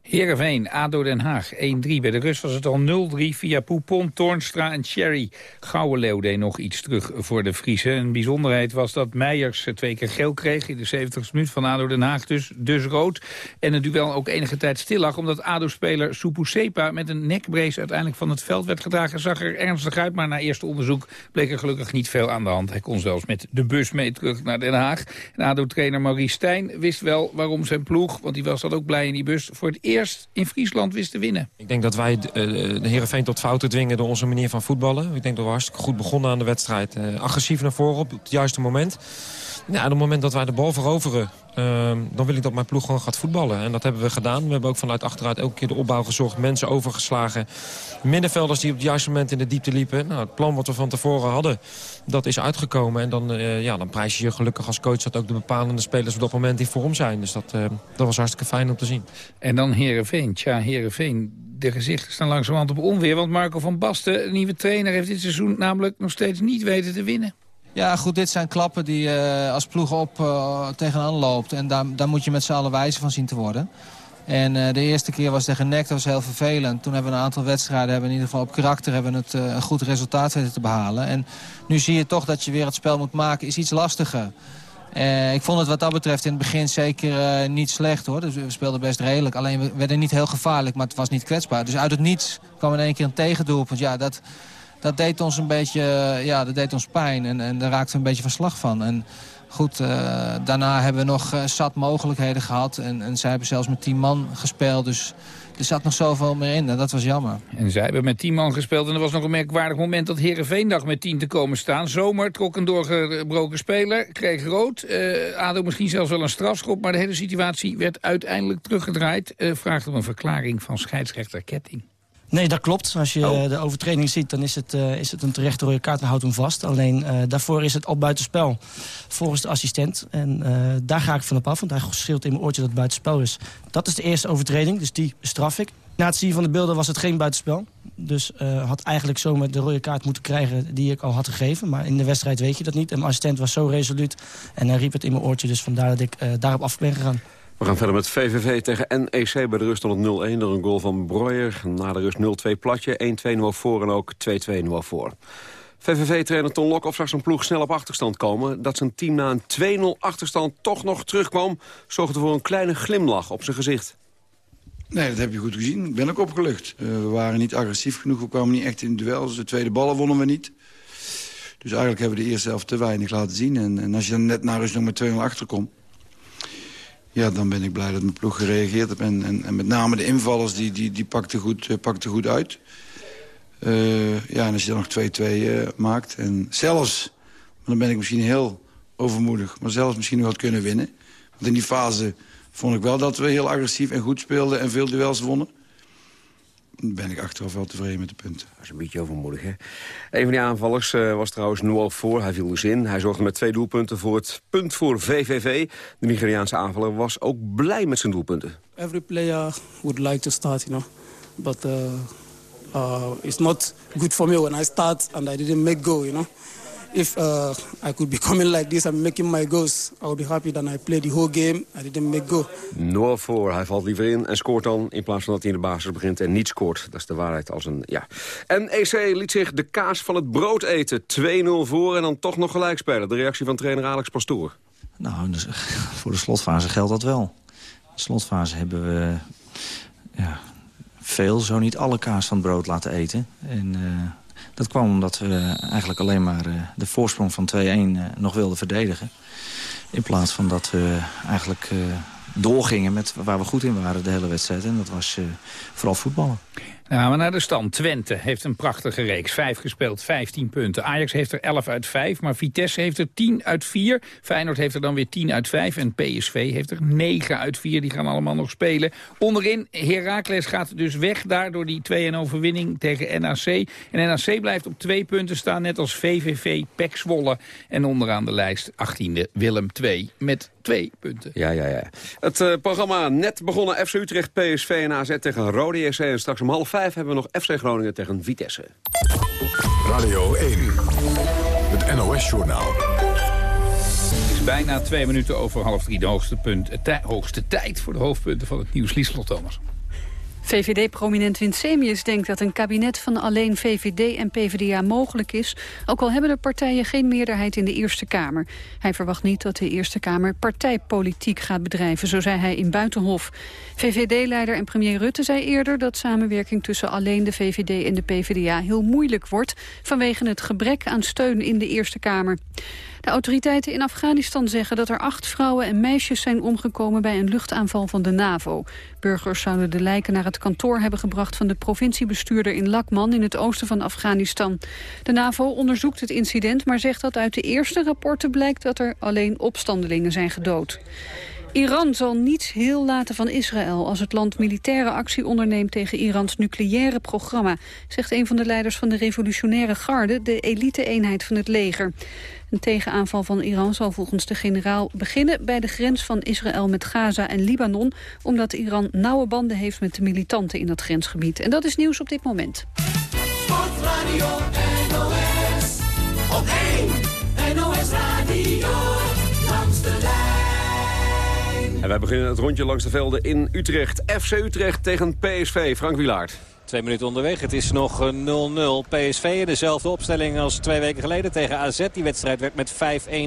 Heerenveen, ADO Den Haag, 1-3. Bij de rust was het al 0-3 via Poupon, Toornstra en Cherry. Leeuw deed nog iets terug voor de Friese. Een bijzonderheid was dat Meijers twee keer geel kreeg... in de 70ste minuut van ADO Den Haag, dus, dus rood. En het duel ook enige tijd stil lag... omdat ADO-speler Supu Sepa met een nekbrace uiteindelijk van het veld werd gedragen. Zag er ernstig uit, maar na eerste onderzoek bleek er gelukkig niet veel aan de hand. Hij kon zelfs met de bus mee terug naar Den Haag. ADO-trainer Maurice Stijn wist wel waarom zijn ploeg... want die was dat ook blij in die bus... voor het eerst in Friesland wist te winnen. Ik denk dat wij uh, de Heerenveen tot fouten dwingen door onze manier van voetballen. Ik denk dat we hartstikke goed begonnen aan de wedstrijd. Uh, agressief naar voren op het juiste moment. Ja, op het moment dat wij de bal veroveren, uh, dan wil ik dat mijn ploeg gewoon gaat voetballen. En dat hebben we gedaan. We hebben ook vanuit achteruit elke keer de opbouw gezocht. Mensen overgeslagen. Middenvelders die op het juiste moment in de diepte liepen. Nou, het plan wat we van tevoren hadden, dat is uitgekomen. En dan, uh, ja, dan prijs je je gelukkig als coach dat ook de bepalende spelers op dat moment in vorm zijn. Dus dat, uh, dat was hartstikke fijn om te zien. En dan Herenveen. Tja, Herenveen. De gezichten staan langzamerhand op onweer. Want Marco van Basten, nieuwe trainer, heeft dit seizoen namelijk nog steeds niet weten te winnen. Ja, goed, dit zijn klappen die uh, als ploeg op uh, tegenaan loopt. En daar, daar moet je met z'n allen wijze van zien te worden. En uh, de eerste keer was tegen NEC, dat was heel vervelend. Toen hebben we een aantal wedstrijden, hebben in ieder geval op karakter... hebben het een goed resultaat weten te behalen. En nu zie je toch dat je weer het spel moet maken, is iets lastiger. ik vond het wat dat betreft in het begin zeker niet slecht, hoor. Dus we speelden best redelijk. Alleen we werden niet heel gevaarlijk, maar het was niet kwetsbaar. Dus uit het niets kwam in één keer een tegendoelpunt. Ja, dat dat deed ons een beetje ja, dat deed ons pijn. En, en daar raakten we een beetje van slag van. En goed, uh, daarna hebben we nog uh, zat mogelijkheden gehad. En, en zij hebben zelfs met tien man gespeeld. Dus er zat nog zoveel meer in en dat was jammer. En zij hebben met tien man gespeeld en er was nog een merkwaardig moment dat Herenveen dacht met tien te komen staan. Zomer trok een doorgebroken speler, kreeg rood. Uh, ADO misschien zelfs wel een strafschop, maar de hele situatie werd uiteindelijk teruggedraaid. Uh, vraagt om een verklaring van scheidsrechter Ketting. Nee, dat klopt. Als je oh. de overtreding ziet, dan is het, uh, is het een terechte rode kaart en houdt hem vast. Alleen uh, daarvoor is het al buitenspel, volgens de assistent. En uh, daar ga ik van op af, want hij schreeuwt in mijn oortje dat het buitenspel is. Dat is de eerste overtreding, dus die straf ik. Na het zien van de beelden was het geen buitenspel. Dus had eigenlijk zomaar de rode kaart moeten krijgen die ik al had gegeven. Maar in de wedstrijd weet je dat niet. En mijn assistent was zo resoluut en hij riep het in mijn oortje. Dus vandaar dat ik daarop af ben gegaan. We gaan verder met VVV tegen NEC. Bij de rust 0-1 door een goal van Breuer. Na de rust 0-2 platje, 1-2 voor en ook 2-2 voor. VVV-trainer Ton Lok zag zijn ploeg snel op achterstand komen. Dat zijn team na een 2-0 achterstand toch nog terugkwam... zorgde voor een kleine glimlach op zijn gezicht. Nee, dat heb je goed gezien. Ik ben ook opgelucht. Uh, we waren niet agressief genoeg, we kwamen niet echt in duel. Dus de tweede ballen wonnen we niet. Dus eigenlijk hebben we de eerste helft te weinig laten zien. En, en als je dan net naar rust nog met 2-0 achterkomt... ja, dan ben ik blij dat mijn ploeg gereageerd heeft. En, en, en met name de invallers, die, die, die pakten, goed, uh, pakten goed uit. Uh, ja, en als je dan nog 2-2 uh, maakt. En zelfs, dan ben ik misschien heel overmoedig... maar zelfs misschien nog had kunnen winnen. Want in die fase vond ik wel dat we heel agressief en goed speelden... en veel duels wonnen. Ben ik achteraf wel tevreden met de punten. Dat is een beetje overmoedig, hè? Een van die aanvallers uh, was trouwens Noel voor. Hij viel dus in. Hij zorgde met twee doelpunten voor het punt voor VVV. De Nigeriaanse aanvaller was ook blij met zijn doelpunten. Every player would like to start, you know. But uh, uh, it's not good for me when I start and I didn't make goal, you know. If uh, I could be coming like this and making my goals, I would be happy that I played the whole game. I didn't make goal. Noor voor. Hij valt liever in en scoort dan in plaats van dat hij in de basis begint en niet scoort. Dat is de waarheid als een, ja. En EC liet zich de kaas van het brood eten. 2-0 voor en dan toch nog gelijk spelen. De reactie van trainer Alex Pastoor. Nou, dus, voor de slotfase geldt dat wel. De slotfase hebben we ja, veel, zo niet alle kaas van het brood laten eten. En uh, dat kwam omdat we eigenlijk alleen maar uh, de voorsprong van 2-1 uh, nog wilden verdedigen. In plaats van dat we eigenlijk doorgingen met waar we goed in waren de hele wedstrijd. En dat was vooral voetballen. Nou, maar naar de stand. Twente heeft een prachtige reeks. Vijf gespeeld, 15 punten. Ajax heeft er 11 uit 5, maar Vitesse heeft er 10 uit 4. Feyenoord heeft er dan weer 10 uit 5 en PSV heeft er 9 uit 4. Die gaan allemaal nog spelen. Onderin, Heracles gaat dus weg daar door die 2-1 overwinning tegen NAC. En NAC blijft op twee punten staan, net als VVV, PEC Zwolle. En onderaan de lijst 18e Willem 2 met twee punten. Ja, ja, ja. Het uh, programma net begonnen FC Utrecht, PSV en AZ tegen Rode JC. En straks om half vijf hebben we nog FC Groningen tegen Vitesse. Radio 1, het NOS-journaal. Het is bijna twee minuten over half drie. De hoogste, punt, de hoogste tijd voor de hoofdpunten van het nieuws. Lieslot Thomas. VVD-prominent Winsemius denkt dat een kabinet van alleen VVD en PvdA mogelijk is... ook al hebben de partijen geen meerderheid in de Eerste Kamer. Hij verwacht niet dat de Eerste Kamer partijpolitiek gaat bedrijven, zo zei hij in Buitenhof. VVD-leider en premier Rutte zei eerder dat samenwerking tussen alleen de VVD en de PvdA heel moeilijk wordt... vanwege het gebrek aan steun in de Eerste Kamer. De autoriteiten in Afghanistan zeggen dat er acht vrouwen en meisjes zijn omgekomen bij een luchtaanval van de NAVO. Burgers zouden de lijken naar het kantoor hebben gebracht van de provinciebestuurder in Lakman in het oosten van Afghanistan. De NAVO onderzoekt het incident, maar zegt dat uit de eerste rapporten blijkt dat er alleen opstandelingen zijn gedood. Iran zal niets heel laten van Israël als het land militaire actie onderneemt tegen Irans nucleaire programma, zegt een van de leiders van de revolutionaire garde, de elite-eenheid van het leger. Een tegenaanval van Iran zal volgens de generaal beginnen bij de grens van Israël met Gaza en Libanon, omdat Iran nauwe banden heeft met de militanten in dat grensgebied. En dat is nieuws op dit moment. Sportradio NOS, op 1 NOS Radio, langs de lijn. En wij beginnen het rondje langs de velden in Utrecht. FC Utrecht tegen PSV, Frank Wilaert. Twee minuten onderweg. Het is nog 0-0. PSV in dezelfde opstelling als twee weken geleden tegen AZ. Die wedstrijd werd met 5-1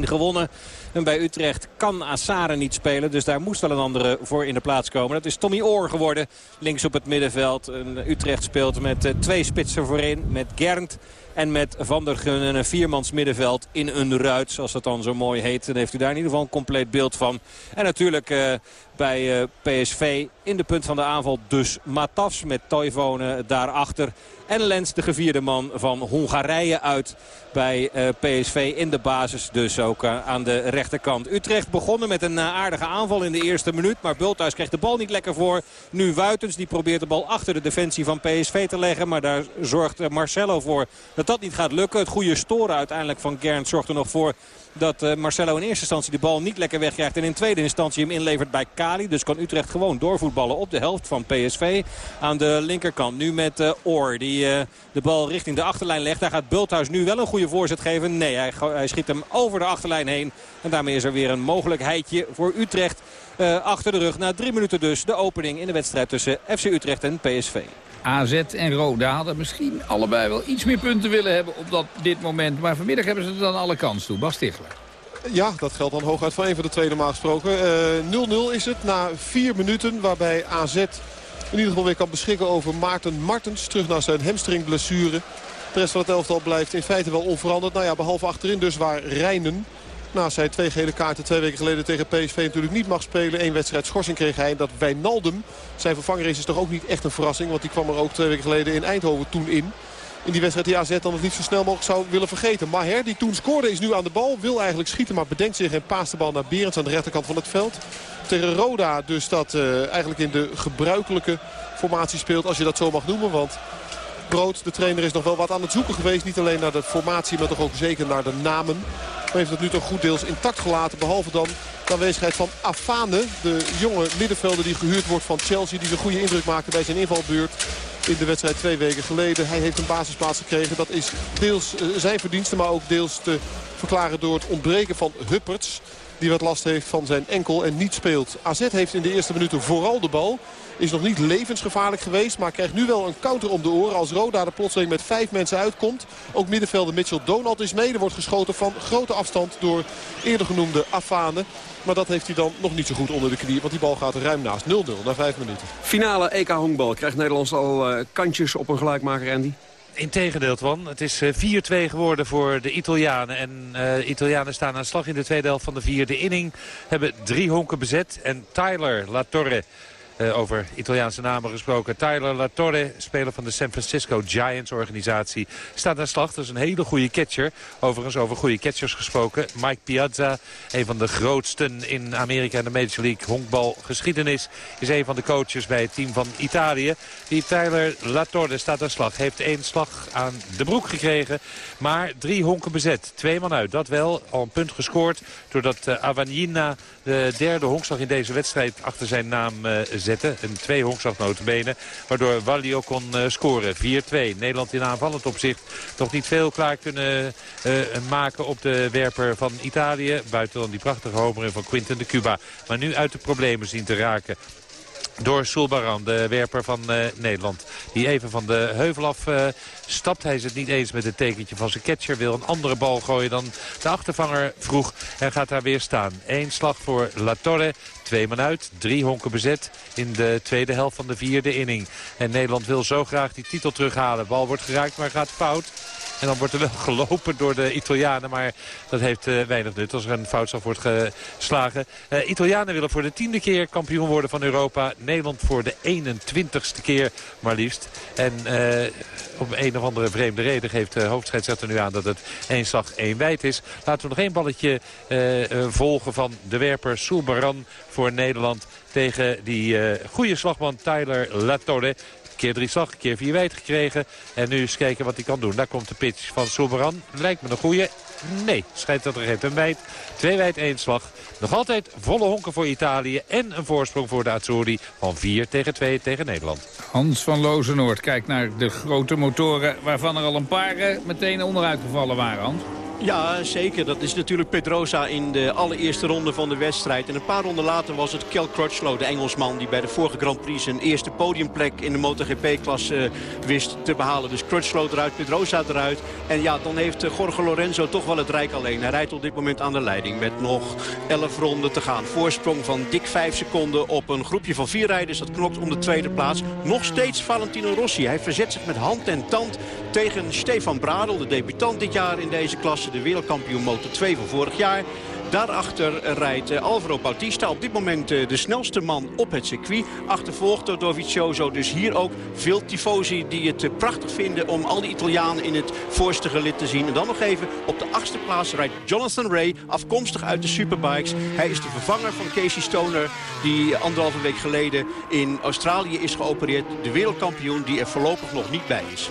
gewonnen. En bij Utrecht kan Assare niet spelen. Dus daar moest wel een andere voor in de plaats komen. Dat is Tommy Oor geworden. Links op het middenveld. Utrecht speelt met eh, twee spitsen voorin. Met Gernt en met Van der Gun een viermans middenveld in een ruit. Zoals dat dan zo mooi heet. Dan heeft u daar in ieder geval een compleet beeld van. En natuurlijk uh, bij uh, PSV in de punt van de aanval dus Matafs met Toivonen daarachter. En Lens, de gevierde man van Hongarije uit bij eh, PSV in de basis. Dus ook uh, aan de rechterkant. Utrecht begonnen met een uh, aardige aanval in de eerste minuut. Maar Bulthuis kreeg de bal niet lekker voor. Nu Wuitens, die probeert de bal achter de defensie van PSV te leggen. Maar daar zorgt Marcelo voor dat dat niet gaat lukken. Het goede storen uiteindelijk van Gern zorgt er nog voor dat uh, Marcelo in eerste instantie de bal niet lekker wegkrijgt. En in tweede instantie hem inlevert bij Kali. Dus kan Utrecht gewoon doorvoetballen op de helft van PSV. Aan de linkerkant nu met uh, Oor die uh, de bal richting de achterlijn legt. Daar gaat Bulthuis nu wel een goede voorzet geven. Nee, hij, hij schiet hem over de achterlijn heen. En daarmee is er weer een mogelijkheidje voor Utrecht. Achter de rug na drie minuten dus de opening in de wedstrijd tussen FC Utrecht en PSV. AZ en Roda hadden misschien allebei wel iets meer punten willen hebben op dat, dit moment. Maar vanmiddag hebben ze er dan alle kans toe. Bas Tichler. Ja, dat geldt dan hooguit van een van de tweede maal gesproken. 0-0 uh, is het na vier minuten waarbij AZ in ieder geval weer kan beschikken over Maarten Martens. Terug naar zijn hamstringblessure. De rest van het elftal blijft in feite wel onveranderd. Nou ja, behalve achterin dus waar Rijnen na zijn twee gele kaarten twee weken geleden tegen PSV natuurlijk niet mag spelen. Eén wedstrijd schorsing kreeg hij. Dat Wijnaldum, zijn vervanger is, is toch ook niet echt een verrassing. Want die kwam er ook twee weken geleden in Eindhoven toen in. In die wedstrijd die AZ dan het niet zo snel mogelijk zou willen vergeten. Maher, die toen scoorde, is nu aan de bal. Wil eigenlijk schieten, maar bedenkt zich en paast de bal naar Berends aan de rechterkant van het veld. Tegen Roda dus dat uh, eigenlijk in de gebruikelijke formatie speelt. Als je dat zo mag noemen, want... Brood, de trainer, is nog wel wat aan het zoeken geweest. Niet alleen naar de formatie, maar toch ook zeker naar de namen. Maar heeft het nu toch goed deels intact gelaten. Behalve dan de aanwezigheid van Afane. De jonge middenvelder die gehuurd wordt van Chelsea. Die een goede indruk maakte bij zijn invalbeurt in de wedstrijd twee weken geleden. Hij heeft een basisplaats gekregen. Dat is deels zijn verdienste, maar ook deels te verklaren door het ontbreken van Hupperts. Die wat last heeft van zijn enkel en niet speelt. AZ heeft in de eerste minuten vooral de bal. Is nog niet levensgevaarlijk geweest. Maar krijgt nu wel een counter om de oren. Als Roda er plotseling met vijf mensen uitkomt. Ook middenvelder Mitchell Donald is mee. Er wordt geschoten van grote afstand door eerder genoemde Afane. Maar dat heeft hij dan nog niet zo goed onder de knie. Want die bal gaat ruim naast. 0-0 na vijf minuten. Finale EK honkbal. Krijgt Nederland al uh, kantjes op een gelijkmaker, Andy? Integendeel, Twan. Het is 4-2 geworden voor de Italianen. En de Italianen staan aan slag in de tweede helft van de vierde inning. Hebben drie honken bezet. En Tyler Latorre uh, over Italiaanse namen gesproken. Tyler Latorre, speler van de San Francisco Giants organisatie, staat aan slag. Dat is een hele goede catcher. Overigens over goede catchers gesproken. Mike Piazza, een van de grootsten in Amerika en de Major League honkbalgeschiedenis, is een van de coaches bij het team van Italië. Die Tyler Latorre staat aan slag. Heeft één slag aan de broek gekregen, maar drie honken bezet. Twee man uit, dat wel. Al een punt gescoord doordat uh, Avanina de derde honkslag in deze wedstrijd achter zijn naam uh, zetten. Een twee honkslag notabene, waardoor Wallio kon uh, scoren. 4-2. Nederland in aanvallend opzicht nog niet veel klaar kunnen uh, maken op de werper van Italië. Buiten dan die prachtige homer van Quinten de Cuba. Maar nu uit de problemen zien te raken door Sulbaran, de werper van uh, Nederland. Die even van de heuvel af uh, stapt. Hij is niet eens met het tekentje van zijn catcher. Wil een andere bal gooien dan de achtervanger vroeg. En gaat daar weer staan. Eén slag voor La Torre. Twee man uit, drie honken bezet in de tweede helft van de vierde inning. En Nederland wil zo graag die titel terughalen. Bal wordt geraakt, maar gaat fout. En dan wordt er wel gelopen door de Italianen. Maar dat heeft uh, weinig nut als er een foutstraf wordt geslagen. Uh, Italianen willen voor de tiende keer kampioen worden van Europa. Nederland voor de 21ste keer maar liefst. En uh, op een of andere vreemde reden geeft de hoofdscheidsrechter nu aan dat het één slag één wijd is. Laten we nog één balletje volgen van de werper Soelbaran voor Nederland. Tegen die goede slagman Tyler Latorre keer drie slag, keer vier wijd gekregen. En nu eens kijken wat hij kan doen. Daar komt de pitch van Soberan. Lijkt me een goede. Nee, schijnt dat er geen een wijd. Twee wijd, één slag. Nog altijd volle honken voor Italië. En een voorsprong voor de Azzurri van 4 tegen 2 tegen Nederland. Hans van Lozenoord kijkt naar de grote motoren... waarvan er al een paar meteen onderuit gevallen waren, Hans. Ja, zeker. Dat is natuurlijk Pedrosa in de allereerste ronde van de wedstrijd. En een paar ronden later was het Kel Crutchlow, de Engelsman... die bij de vorige Grand Prix zijn eerste podiumplek in de MotoGP-klasse uh, wist te behalen. Dus Crutchlow eruit, Pedrosa eruit. En ja, dan heeft Jorge Lorenzo toch wel het rijk alleen. Hij rijdt op dit moment aan de leiding met nog 11 ronden te gaan. Voorsprong van dik 5 seconden op een groepje van vier rijders. Dat knokt om de tweede plaats. Nog steeds Valentino Rossi. Hij verzet zich met hand en tand tegen Stefan Bradel, de debutant dit jaar in deze klasse de wereldkampioen Moto 2 van vorig jaar. Daarachter rijdt Alvaro Bautista. Op dit moment de snelste man op het circuit. Achtervolgd door Dovizioso. Dus hier ook veel tifosi die het prachtig vinden om al die Italianen in het voorste gelid te zien. En dan nog even op de achtste plaats rijdt Jonathan Ray. Afkomstig uit de Superbikes. Hij is de vervanger van Casey Stoner. Die anderhalve week geleden in Australië is geopereerd. De wereldkampioen die er voorlopig nog niet bij is.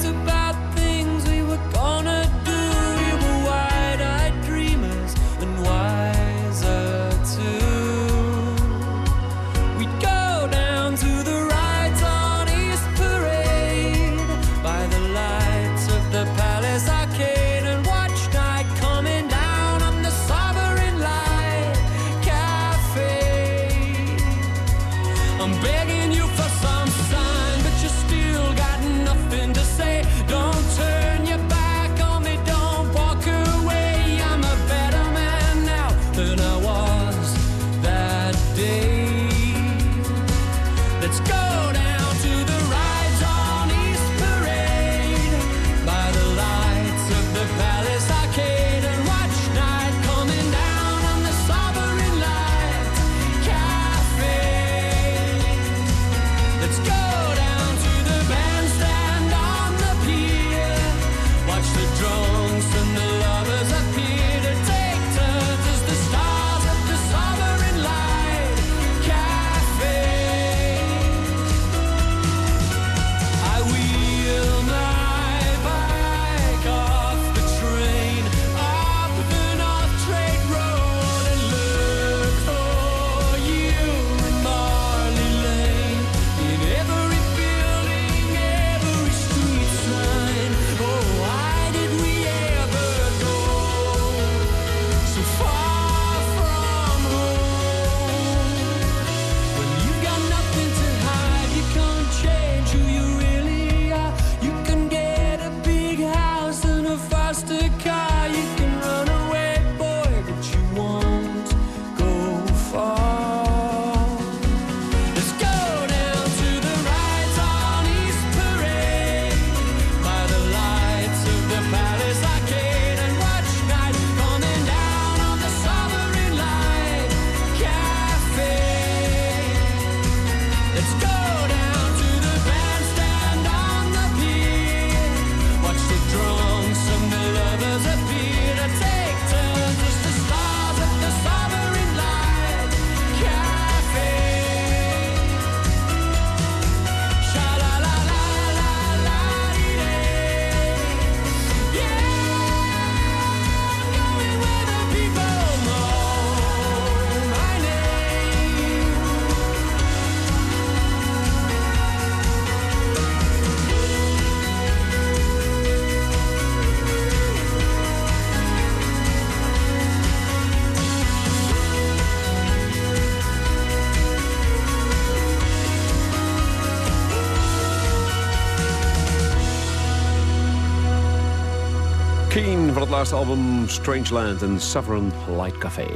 laatste album Strangeland en Sovereign Light Café.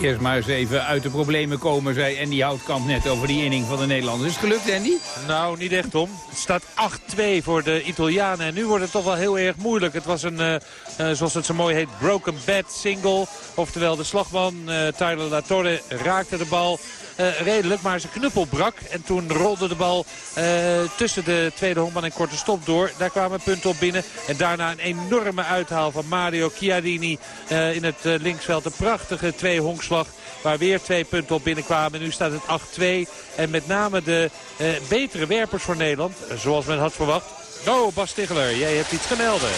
Eerst maar eens even uit de problemen komen, zei Andy Houtkamp net over die inning van de Nederlanders. Is het gelukt, Andy? Nou, niet echt om. Het staat 8-2 voor de Italianen. En nu wordt het toch wel heel erg moeilijk. Het was een, eh, eh, zoals het zo mooi heet, broken bat single. Oftewel de slagman eh, Tyler Latorre raakte de bal eh, redelijk. Maar zijn knuppel brak. En toen rolde de bal eh, tussen de tweede honkman en korte stop door. Daar kwamen punten op binnen. En daarna een enorme uithaal van Mario Chiarini eh, in het linksveld. Een prachtige twee honkslag. Waar weer twee punten op binnenkwamen. Nu staat het 8-2. En met name de betere werpers voor Nederland. zoals men had verwacht. Oh, Bas Stigler, jij hebt iets te melden.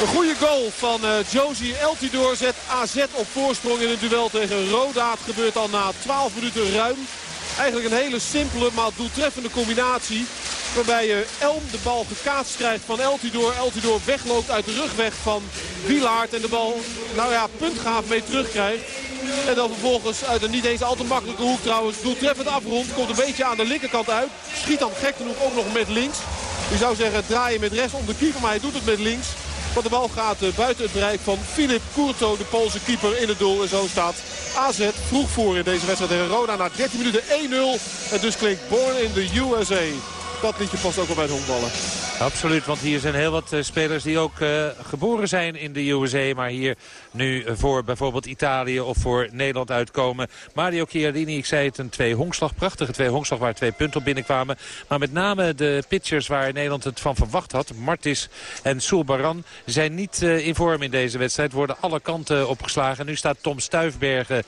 Een goede goal van eh, Josie Eltidoor zet AZ op voorsprong in het duel tegen Roda. Het gebeurt al na 12 minuten ruim. Eigenlijk een hele simpele, maar doeltreffende combinatie. Waarbij je Elm de bal gekaatst krijgt van Eltidoor. Eltidoor wegloopt uit de rugweg van Wielaert. En de bal, nou ja, puntgaaf mee terugkrijgt. En dan vervolgens uit een niet eens al te makkelijke hoek trouwens doeltreffend afrond. Komt een beetje aan de linkerkant uit. Schiet dan gek genoeg ook nog met links. Je zou zeggen draaien met rechts om de keeper, maar hij doet het met links. De bal gaat eh, buiten het bereik van Filip Courto, de Poolse keeper, in het doel. En zo staat AZ vroeg voor in deze wedstrijd tegen Roda na 13 minuten 1-0. En dus klinkt Born in the USA. Dat liedje past ook wel bij het honkballen. Absoluut, want hier zijn heel wat eh, spelers die ook eh, geboren zijn in de USA. Maar hier nu eh, voor bijvoorbeeld Italië of voor Nederland uitkomen. Mario Chiarini, ik zei het, een twee honkslag. Prachtige twee honkslag waar twee punten op binnenkwamen. Maar met name de pitchers waar Nederland het van verwacht had. Martis en Soelbaran zijn niet in vorm in deze wedstrijd. Worden alle kanten opgeslagen. Nu staat Tom Stuifbergen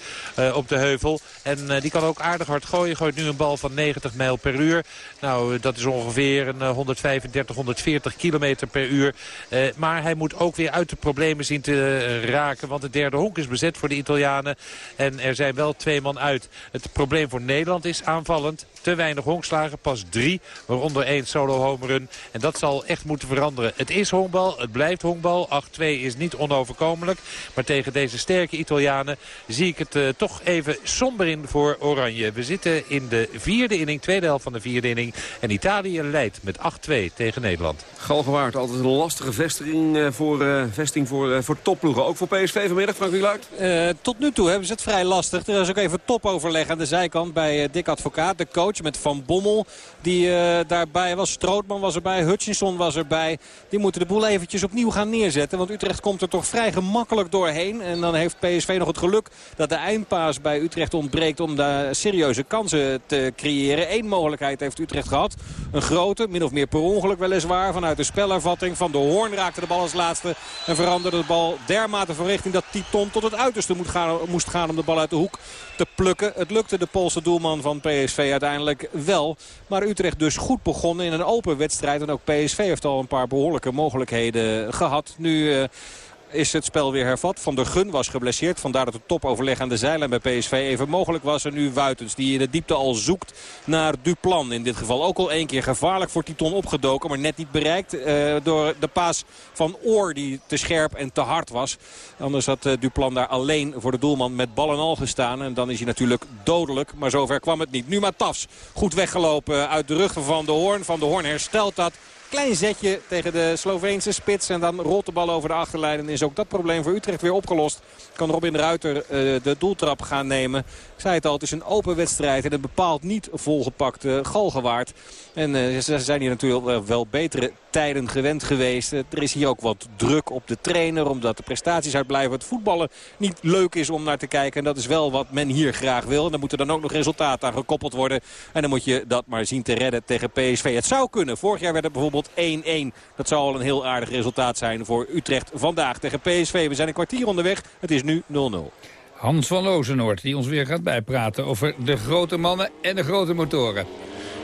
op de heuvel. En die kan ook aardig hard gooien. Gooit nu een bal van 90 mijl per uur. Nou, dat is ongeveer een eh, 135, 140 kilometer per uur. Eh, maar hij moet ook weer uit de problemen zien te eh, raken. Want de derde honk is bezet voor de Italianen. En er zijn wel twee man uit. Het probleem voor Nederland is aanvallend. Te weinig honkslagen, pas drie. Waaronder één solo homerun. En dat zal echt moeten veranderen. Het is honkbal, het blijft honkbal. 8-2 is niet onoverkomelijk. Maar tegen deze sterke Italianen zie ik het uh, toch even somber in voor Oranje. We zitten in de vierde inning, tweede helft van de vierde inning. En Italië leidt met 8-2 tegen Nederland. Galgenwaard, altijd een lastige vesting, uh, voor, uh, vesting voor, voor topploegen. Ook voor PSV vanmiddag, Frank Wieluid? tot nu toe hebben ze het vrij lastig. Er is ook even topoverleg aan de zijkant bij Dick Advocaat, de coach met Van Bommel. Die daarbij was. Strootman was erbij, Hutchinson was erbij. Die moeten de boel eventjes opnieuw gaan neerzetten. Want Utrecht komt er toch vrij gemakkelijk doorheen. En dan heeft PSV nog het geluk dat de eindpaas bij Utrecht ontbreekt om daar serieuze kansen te creëren. Eén mogelijkheid heeft Utrecht gehad. Een grote, min of meer per ongeluk weliswaar. Vanuit de spelervatting van de Hoorn raakte de bal als laatste. En veranderde de bal dermate van richting dat Titon tot het uiterste moest gaan, moest gaan om de bal uit de hoek te plukken. Het lukte de Poolse doelman van PSV uiteindelijk wel. Maar Utrecht dus goed begonnen in een open wedstrijd. En ook PSV heeft al een paar behoorlijke mogelijkheden gehad. Nu... Uh, is het spel weer hervat. Van der Gun was geblesseerd. Vandaar dat het topoverleg aan de zijlijn bij PSV even mogelijk was. En nu Wuitens die in de diepte al zoekt naar Duplan. In dit geval ook al één keer gevaarlijk voor Titon opgedoken. Maar net niet bereikt uh, door de paas van Oor die te scherp en te hard was. Anders had uh, Duplan daar alleen voor de doelman met bal en al gestaan. En dan is hij natuurlijk dodelijk. Maar zover kwam het niet. Nu maar Tafs. Goed weggelopen uit de rug van de Hoorn. Van de Hoorn herstelt dat. Klein zetje tegen de Sloveense spits. En dan rolt de bal over de achterlijn. En is ook dat probleem voor Utrecht weer opgelost. Kan Robin Ruiter uh, de doeltrap gaan nemen. Ik zei het al, het is een open wedstrijd. En een bepaald niet volgepakte galgenwaard. En uh, ze zijn hier natuurlijk wel betere tijden gewend geweest. er is hier ook wat druk op de trainer. Omdat de prestaties uitblijven. Het voetballen niet leuk is om naar te kijken. En dat is wel wat men hier graag wil. En dan moeten dan ook nog resultaten aan gekoppeld worden. En dan moet je dat maar zien te redden tegen PSV. Het zou kunnen. Vorig jaar werd het bijvoorbeeld 1-1. Dat zou al een heel aardig resultaat zijn voor Utrecht vandaag tegen PSV. We zijn een kwartier onderweg. Het is nu 0-0. Hans van Lozenoord die ons weer gaat bijpraten over de grote mannen en de grote motoren.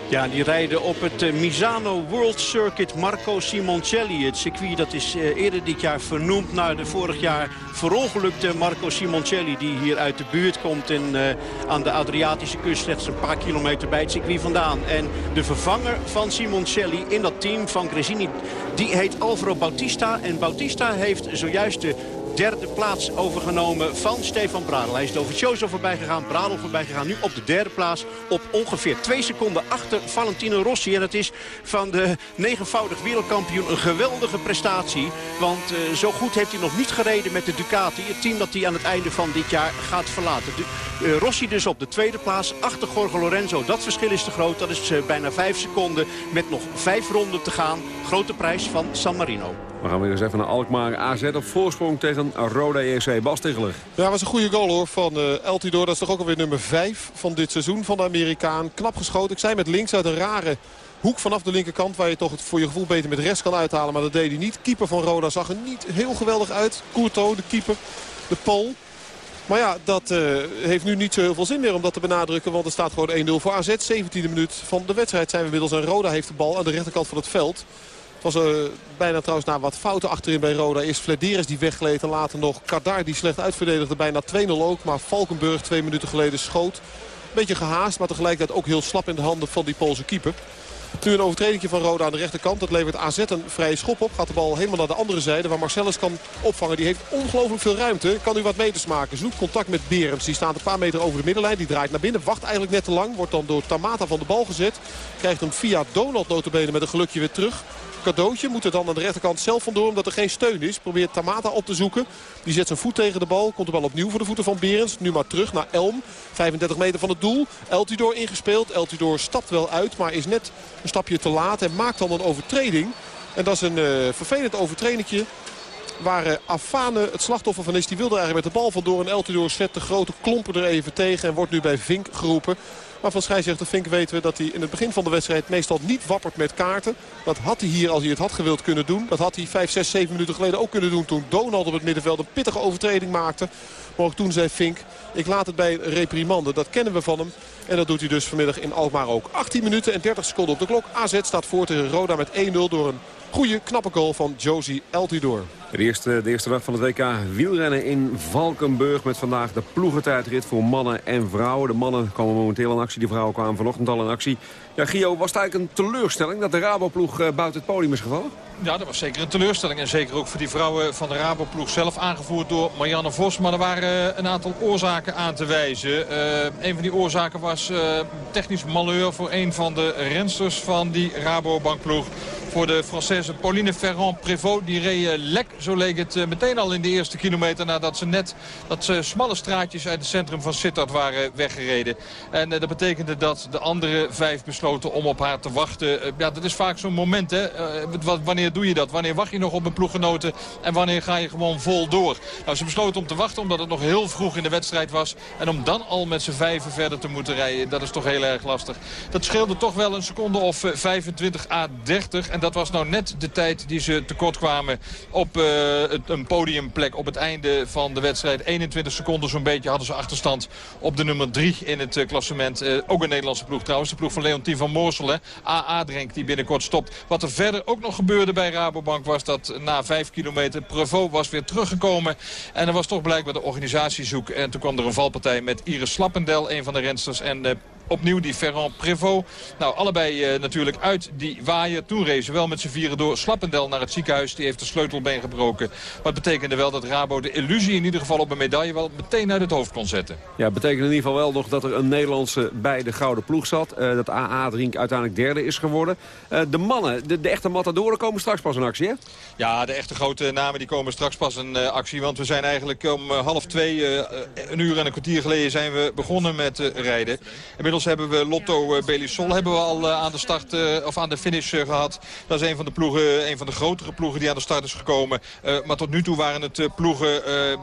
Ja, die rijden op het uh, Misano World Circuit Marco Simoncelli. Het circuit dat is uh, eerder dit jaar vernoemd naar de vorig jaar verongelukte Marco Simoncelli. Die hier uit de buurt komt en uh, aan de Adriatische kust slechts een paar kilometer bij het circuit vandaan. En de vervanger van Simoncelli in dat team van Gresini, die heet Alvaro Bautista. En Bautista heeft zojuist de derde plaats overgenomen van Stefan Bradel. Hij is Dovizioso voorbij gegaan, Bradel voorbij gegaan. Nu op de derde plaats op ongeveer twee seconden achter Valentino Rossi. En dat is van de negenvoudig wereldkampioen een geweldige prestatie. Want uh, zo goed heeft hij nog niet gereden met de Ducati. Het team dat hij aan het einde van dit jaar gaat verlaten. De, uh, Rossi dus op de tweede plaats achter Jorge Lorenzo. Dat verschil is te groot. Dat is uh, bijna vijf seconden met nog vijf ronden te gaan. Grote prijs van San Marino. We gaan weer eens even naar Alkmaar. AZ op voorsprong tegen Roda EC. Bas Ticheler. Ja, was een goede goal hoor van uh, Eltidoor. Dat is toch ook alweer nummer 5 van dit seizoen van de Amerikaan. Knap geschoten. Ik zei met links uit een rare hoek vanaf de linkerkant. Waar je toch het voor je gevoel beter met rechts kan uithalen. Maar dat deed hij niet. Keeper van Roda zag er niet heel geweldig uit. Courto, de keeper. De Pol. Maar ja, dat uh, heeft nu niet zo heel veel zin meer om dat te benadrukken. Want er staat gewoon 1-0 voor AZ. 17e minuut van de wedstrijd zijn we inmiddels. En Roda heeft de bal aan de rechterkant van het veld. Het was uh, bijna trouwens na wat fouten achterin bij Roda. Eerst Flederis die weggleed en later nog Kadar die slecht uitverdedigde. Bijna 2-0 ook. Maar Valkenburg twee minuten geleden schoot. Beetje gehaast, maar tegelijkertijd ook heel slap in de handen van die Poolse keeper. Nu een overtreding van Roda aan de rechterkant. Dat levert AZ een vrije schop op. Gaat de bal helemaal naar de andere zijde. Waar Marcellus kan opvangen. Die heeft ongelooflijk veel ruimte. Kan nu wat meters maken. Zoekt contact met Berends. Die staat een paar meter over de middenlijn. Die draait naar binnen. Wacht eigenlijk net te lang. Wordt dan door Tamata van de bal gezet. Krijgt hem via Donald notabene met een gelukje weer terug cadeautje. Moet er dan aan de rechterkant zelf vandoor omdat er geen steun is. Probeert Tamata op te zoeken. Die zet zijn voet tegen de bal. Komt de bal opnieuw voor de voeten van Berends. Nu maar terug naar Elm. 35 meter van het doel. Eltidoor ingespeeld. Eltidoor stapt wel uit. Maar is net een stapje te laat. En maakt dan een overtreding. En dat is een uh, vervelend overtredingje Waar eh, Afane het slachtoffer van is. Die wilde eigenlijk met de bal vandoor. En Eltidoor zet de grote klompen er even tegen. En wordt nu bij Vink geroepen. Maar van scheidsrechter Vink weten we dat hij in het begin van de wedstrijd meestal niet wappert met kaarten. Dat had hij hier als hij het had gewild kunnen doen. Dat had hij 5, 6, 7 minuten geleden ook kunnen doen toen Donald op het middenveld een pittige overtreding maakte. Maar ook toen zei Vink, ik laat het bij een reprimande. Dat kennen we van hem. En dat doet hij dus vanmiddag in Alkmaar ook. 18 minuten en 30 seconden op de klok. AZ staat voor tegen Roda met 1-0 door een goede knappe goal van Josie Eltidoor. De eerste, de eerste dag van het WK wielrennen in Valkenburg... met vandaag de ploegentijdrit voor mannen en vrouwen. De mannen komen momenteel in actie, de vrouwen kwamen vanochtend al in actie. Ja, Gio, was het eigenlijk een teleurstelling dat de Raboploeg eh, buiten het podium is gevallen? Ja, dat was zeker een teleurstelling. En zeker ook voor die vrouwen van de Raboploeg zelf. Aangevoerd door Marianne Vos. Maar er waren eh, een aantal oorzaken aan te wijzen. Uh, een van die oorzaken was technisch malheur voor een van de rensters van die Rabobankploeg. Voor de Française Pauline Ferrand-Prévot. Die reed lek, zo leek het meteen al in de eerste kilometer. Nadat ze net dat ze smalle straatjes uit het centrum van Sittard waren weggereden. En dat betekende dat de andere vijf besloten om op haar te wachten. ja, dat is vaak zo'n moment, hè. wanneer doe je dat? Wanneer wacht je nog op een ploeggenoten en wanneer ga je gewoon vol door? Nou, ze besloten om te wachten omdat het nog heel vroeg in de wedstrijd was. En om dan al met z'n vijven verder te moeten rijden, dat is toch heel erg lastig. Dat scheelde toch wel een seconde of 25 à 30. En dat was nou net de tijd die ze tekort kwamen op een podiumplek op het einde van de wedstrijd. 21 seconden zo'n beetje hadden ze achterstand op de nummer 3 in het uh, klassement. Uh, ook een Nederlandse ploeg trouwens, de ploeg van Leontien van Moorselen. AA Drenk die binnenkort stopt. Wat er verder ook nog gebeurde bij Rabobank was dat na vijf kilometer Prevot was weer teruggekomen. En er was toch blijkbaar de organisatiezoek. En toen kwam er een valpartij met Iris Slappendel, een van de rensters. En opnieuw die Ferrand Prévost. Nou, allebei uh, natuurlijk uit die waaier. Toen racen wel met z'n vieren door Slappendel naar het ziekenhuis. Die heeft de sleutelbeen gebroken. Maar het betekende wel dat Rabo de illusie in ieder geval op een medaille wel meteen uit het hoofd kon zetten. Ja, het betekent in ieder geval wel nog dat er een Nederlandse bij de gouden ploeg zat. Uh, dat AA Drink uiteindelijk derde is geworden. Uh, de mannen, de, de, echte matadoren komen straks pas in actie, hè? Ja, de echte grote namen die komen straks pas in actie. Want we zijn eigenlijk om half twee, een uur en een kwartier geleden zijn we begonnen met rijden. Inmiddels hebben we Lotto Belisol hebben we al aan de start of aan de finish gehad. Dat is een van de ploegen, een van de grotere ploegen die aan de start is gekomen. Maar tot nu toe waren het ploegen,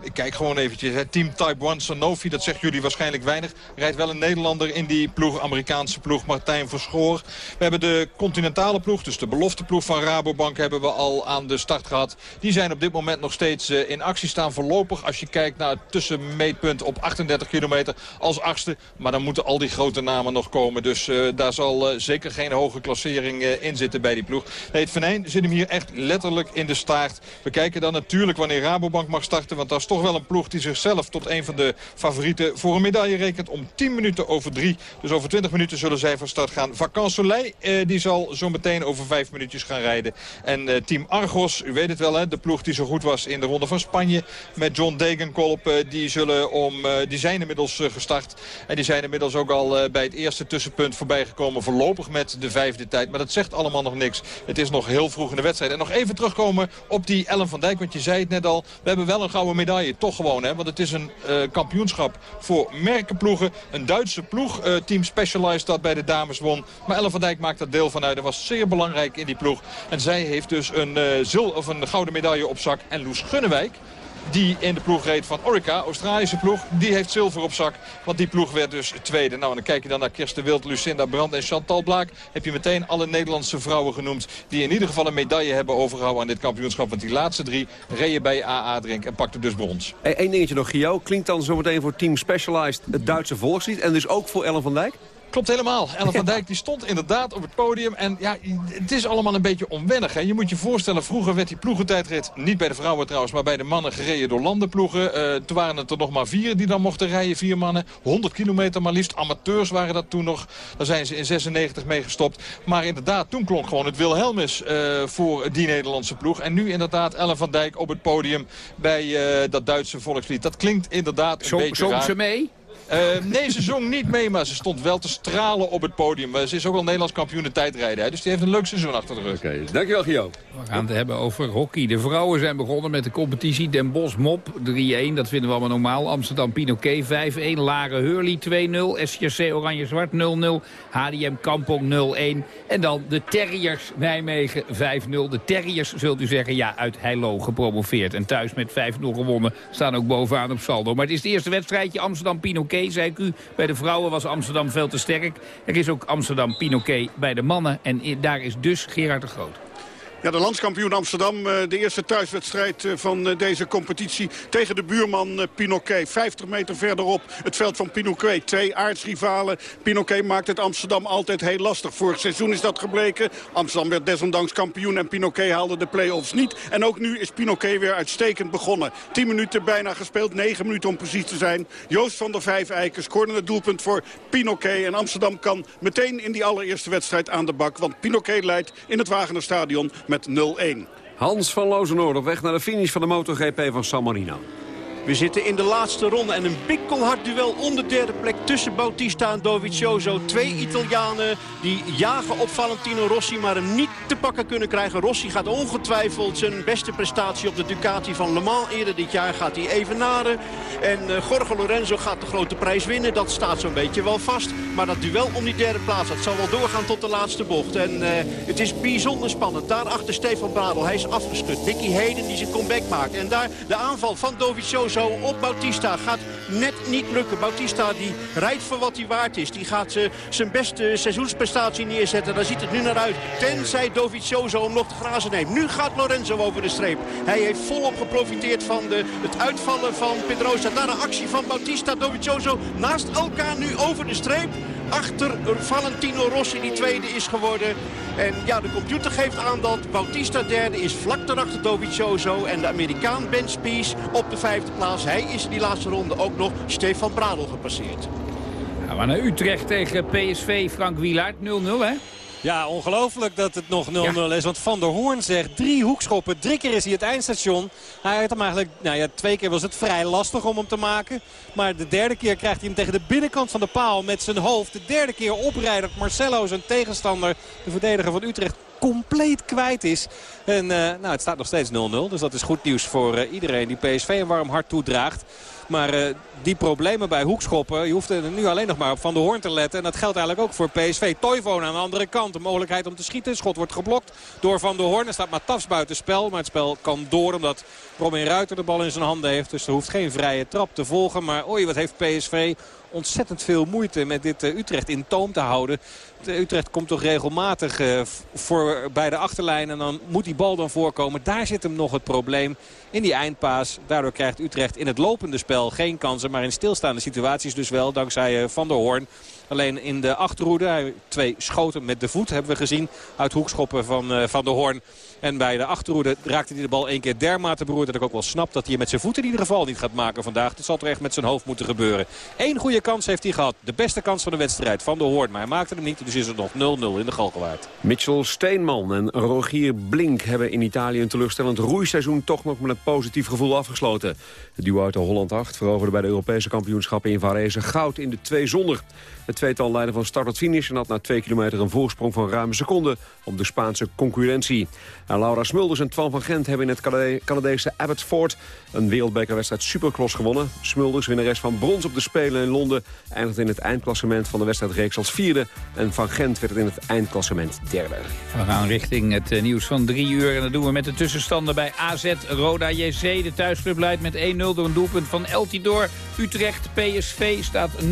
ik kijk gewoon eventjes, Team Type 1 Sanofi, dat zegt jullie waarschijnlijk weinig. Rijdt wel een Nederlander in die ploeg, Amerikaanse ploeg, Martijn Verschoor. We hebben de continentale ploeg, dus de belofte ploeg van Rabobank hebben we al aan de start gehad. Die zijn op dit moment nog steeds in actie staan voorlopig. Als je kijkt naar het tussenmeetpunt op 38 kilometer als achtste. Maar dan moeten al die grote namen nog komen. Dus daar zal zeker geen hoge klassering in zitten bij die ploeg. Nee, het venijn zit hem hier echt letterlijk in de staart. We kijken dan natuurlijk wanneer Rabobank mag starten. Want dat is toch wel een ploeg die zichzelf tot een van de favorieten voor een medaille rekent. Om 10 minuten over 3. Dus over 20 minuten zullen zij van start gaan. Vacan Soleil, eh, die zal zo meteen over 5 minuutjes gaan rijden. En eh, team Argos, u weet het wel, hè, de ploeg die zo goed was in de ronde van Spanje. Met John Degenkolb, eh, die, zullen om, eh, die zijn inmiddels eh, gestart. En die zijn inmiddels ook al eh, bij het eerste tussenpunt voorbij gekomen. Voorlopig met de vijfde tijd. Maar dat zegt allemaal nog niks. Het is nog heel vroeg in de wedstrijd. En nog even terugkomen op die Ellen van Dijk. Want je zei het net al, we hebben wel een gouden medaille. Toch gewoon, hè? Want het is een uh, kampioenschap voor merkenploegen. Een Duitse ploeg, uh, Team Specialized, dat bij de dames won. Maar Ellen van Dijk maakt er deel van uit. Dat was zeer belangrijk in die ploeg. En zij heeft dus een, uh, of een gouden medaille op zak. En Loes Gunnewijk die in de ploeg reed van Orica, Australische ploeg. Die heeft zilver op zak, want die ploeg werd dus tweede. Nou, en dan kijk je dan naar Kirsten Wild, Lucinda Brandt en Chantal Blaak. Heb je meteen alle Nederlandse vrouwen genoemd... die in ieder geval een medaille hebben overgehouden aan dit kampioenschap. Want die laatste drie reden bij AA Drink en pakten dus brons. Eén dingetje nog, Gio. Klinkt dan zometeen voor Team Specialized het Duitse volkslied... en dus ook voor Ellen van Dijk? Klopt helemaal. Ellen van Dijk die stond inderdaad op het podium. En ja, het is allemaal een beetje onwennig. Hè. Je moet je voorstellen, vroeger werd die ploegentijdrit... niet bij de vrouwen trouwens, maar bij de mannen gereden door landenploegen. Uh, toen waren het er nog maar vier die dan mochten rijden. Vier mannen. 100 kilometer maar liefst. Amateurs waren dat toen nog. Daar zijn ze in 96 mee gestopt. Maar inderdaad, toen klonk gewoon het Wilhelmus uh, voor die Nederlandse ploeg. En nu inderdaad Ellen van Dijk op het podium bij uh, dat Duitse volkslied. Dat klinkt inderdaad een Zo, beetje zong raar. ze mee? Eh, nee, ze zong niet mee, maar ze stond wel te stralen op het podium. Maar ze is ook wel Nederlands kampioen in tijdrijden. Hè, dus die heeft een leuk seizoen achter de rug. Oké, dankjewel Gio. We gaan het hebben over hockey. De vrouwen zijn begonnen met de competitie. Den Bosch Mop 3-1, dat vinden we allemaal normaal. Amsterdam Pinoquet 5-1. Laren Hurley 2-0. SJC Oranje Zwart 0-0. HDM Kampong 0-1. En dan de Terriers Nijmegen 5-0. De Terriers, zult u zeggen, ja, uit Heilo gepromoveerd. En thuis met 5-0 gewonnen. Staan ook bovenaan op saldo. Maar het is het eerste wedstrijdje Amsterdam Pinoquet, zei ik u. Bij de vrouwen was Amsterdam veel te sterk. Er is ook Amsterdam Pinoquet bij de mannen. En daar is dus Gerard de Groot. Ja, de landskampioen Amsterdam, eh, de eerste thuiswedstrijd eh, van eh, deze competitie tegen de buurman Pinoquet. 50 meter verderop het veld van Pinoquet. Twee aardsrivalen. Pinoquet maakt het Amsterdam altijd heel lastig. Vorig seizoen is dat gebleken. Amsterdam werd desondanks kampioen en Pinoquet haalde de play-offs niet. En ook nu is Pinoquet weer uitstekend begonnen. 10 minuten bijna gespeeld, 9 minuten om precies te zijn. Joost van der Vijfeiken scoorde het doelpunt voor Pinoquet. En Amsterdam kan meteen in die allereerste wedstrijd aan de bak. Want Pinoquet leidt in het Wagenerstadion met 0-1. Hans van Lozenoord op weg naar de finish van de MotoGP van San Marino. We zitten in de laatste ronde en een bikkelhard duel om de derde plek tussen Bautista en Dovizioso. Twee Italianen die jagen op Valentino Rossi, maar hem niet te pakken kunnen krijgen. Rossi gaat ongetwijfeld zijn beste prestatie op de Ducati van Le Mans eerder dit jaar gaat hij evenaren. En uh, Jorge Lorenzo gaat de grote prijs winnen. Dat staat zo'n beetje wel vast. Maar dat duel om die derde plaats, dat zal wel doorgaan tot de laatste bocht. En uh, het is bijzonder spannend. Daarachter Stefan Bradel, hij is afgeschud. Nicky Heden die zijn comeback maakt. En daar de aanval van Dovizioso op Bautista. Gaat net niet lukken. Bautista die rijdt voor wat hij waard is. Die gaat uh, zijn beste seizoensprestatie neerzetten. Daar ziet het nu naar uit. Tenzij Dovizioso hem nog te grazen neemt. Nu gaat Lorenzo over de streep. Hij heeft volop geprofiteerd van de, het uitvallen van Pedrosa. Daar een actie van Bautista. Dovizioso naast elkaar nu over de streep. Achter Valentino Rossi die tweede is geworden. En ja, de computer geeft aan dat Bautista derde is vlak daarachter Dovizioso. En de Amerikaan Ben Spies op de vijfde plaats. Hij is in die laatste ronde ook nog Stefan Bradel gepasseerd. Gaan we naar Utrecht tegen PSV, Frank Wielaert, 0-0 hè? Ja, ongelooflijk dat het nog 0-0 ja. is. Want Van der Hoorn zegt drie hoekschoppen. Drie keer is hij het eindstation. Hij had hem eigenlijk, nou ja, twee keer was het vrij lastig om hem te maken. Maar de derde keer krijgt hij hem tegen de binnenkant van de paal met zijn hoofd. De derde keer oprijdt Marcelo, zijn tegenstander, de verdediger van Utrecht, compleet kwijt is. En uh, nou, het staat nog steeds 0-0. Dus dat is goed nieuws voor uh, iedereen die PSV een warm hart toedraagt. Maar uh, die problemen bij hoekschoppen, je hoeft er nu alleen nog maar op Van de Hoorn te letten. En dat geldt eigenlijk ook voor PSV. Toivonen aan de andere kant. De mogelijkheid om te schieten. Schot wordt geblokt door Van de Hoorn. Er staat Matafs buiten spel. Maar het spel kan door omdat Robin Ruiter de bal in zijn handen heeft. Dus er hoeft geen vrije trap te volgen. Maar oei, wat heeft PSV ontzettend veel moeite met dit uh, Utrecht in toom te houden. De Utrecht komt toch regelmatig uh, voor bij de achterlijn. En dan moet die bal dan voorkomen. Daar zit hem nog het probleem in die eindpaas. Daardoor krijgt Utrecht in het lopende spel geen kansen. Maar in stilstaande situaties dus wel. Dankzij uh, Van der Hoorn. Alleen in de achterhoede, twee schoten met de voet hebben we gezien. Uit hoekschoppen van uh, Van der Hoorn. En bij de achterhoede raakte hij de bal één keer dermate beroerd. Dat ik ook wel snap dat hij met zijn voeten in ieder geval niet gaat maken vandaag. Dat zal toch echt met zijn hoofd moeten gebeuren. Eén goede kans heeft hij gehad. De beste kans van de wedstrijd van de Hoorn. Maar hij maakte hem niet. Dus is het nog 0-0 in de Galgenwaard. Mitchell Steenman en Rogier Blink hebben in Italië een teleurstellend roeiseizoen toch nog met een positief gevoel afgesloten. Het duo uit de Holland 8 veroverde bij de Europese kampioenschappen in Varese goud in de twee zonder. Het tweetal leidde van start tot finish en had na twee kilometer een voorsprong van ruim een seconde op de Spaanse concurrentie. En Laura Smulders en Twan van Gent hebben in het Canadese Abbotsford een wereldbekerwedstrijd supercross gewonnen. Smulders, winnares van brons op de Spelen in Londen, eindigde in het eindklassement van de wedstrijdreeks als vierde. En Van Gent werd in het eindklassement derde. We gaan richting het uh, nieuws van drie uur en dat doen we met de tussenstanden bij AZ Roda JC. De thuisclub leidt met 1-0 door een doelpunt van Eltidoor. Utrecht PSV staat 0-0,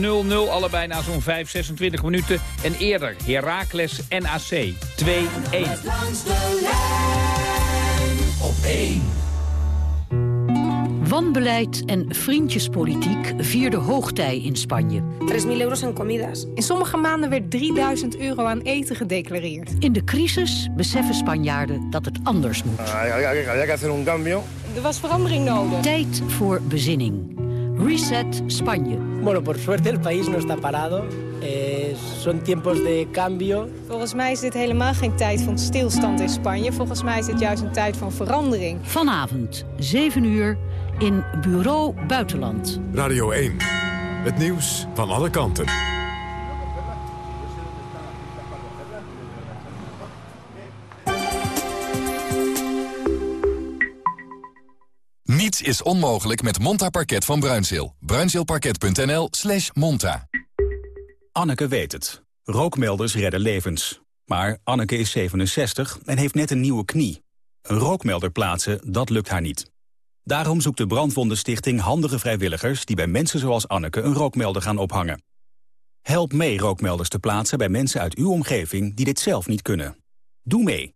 allebei na zo'n 5, 26 minuten. En eerder Heracles NAC 2-1. Op 1. Wanbeleid en vriendjespolitiek vierde hoogtij in Spanje. 3.000 euro's aan comidas. In sommige maanden werd 3000 euro aan eten gedeclareerd. In de crisis beseffen Spanjaarden dat het anders moet. Er was verandering nodig. Tijd voor bezinning. Reset Spanje. Bueno, por suerte el país no está parado. Eh, son tiempos de cambio. Volgens mij is dit helemaal geen tijd van stilstand in Spanje. Volgens mij is dit juist een tijd van verandering. Vanavond, 7 uur, in Bureau Buitenland. Radio 1. Het nieuws van alle kanten. Is onmogelijk met Monta Parket van Bruinzeel. Bruinzeelparket.nl slash monta. Anneke weet het. Rookmelders redden levens. Maar Anneke is 67 en heeft net een nieuwe knie. Een rookmelder plaatsen, dat lukt haar niet. Daarom zoekt de Brandwondenstichting handige vrijwilligers... die bij mensen zoals Anneke een rookmelder gaan ophangen. Help mee rookmelders te plaatsen bij mensen uit uw omgeving... die dit zelf niet kunnen. Doe mee.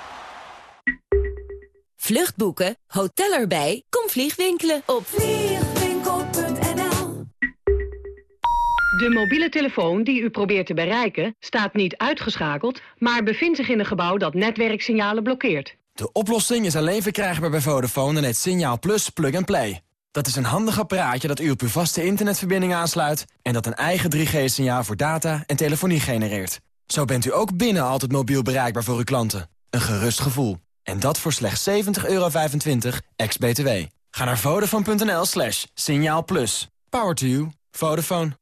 Vluchtboeken, hotel erbij, kom vliegwinkelen op vliegwinkel.nl De mobiele telefoon die u probeert te bereiken staat niet uitgeschakeld... maar bevindt zich in een gebouw dat netwerksignalen blokkeert. De oplossing is alleen verkrijgbaar bij Vodafone en het Signaal Plus Plug and Play. Dat is een handig apparaatje dat u op uw vaste internetverbinding aansluit... en dat een eigen 3G-signaal voor data en telefonie genereert. Zo bent u ook binnen altijd mobiel bereikbaar voor uw klanten. Een gerust gevoel. En dat voor slechts 70,25 ex-BTW. Ga naar vodafone.nl slash signaal plus. Power to you. Vodafone.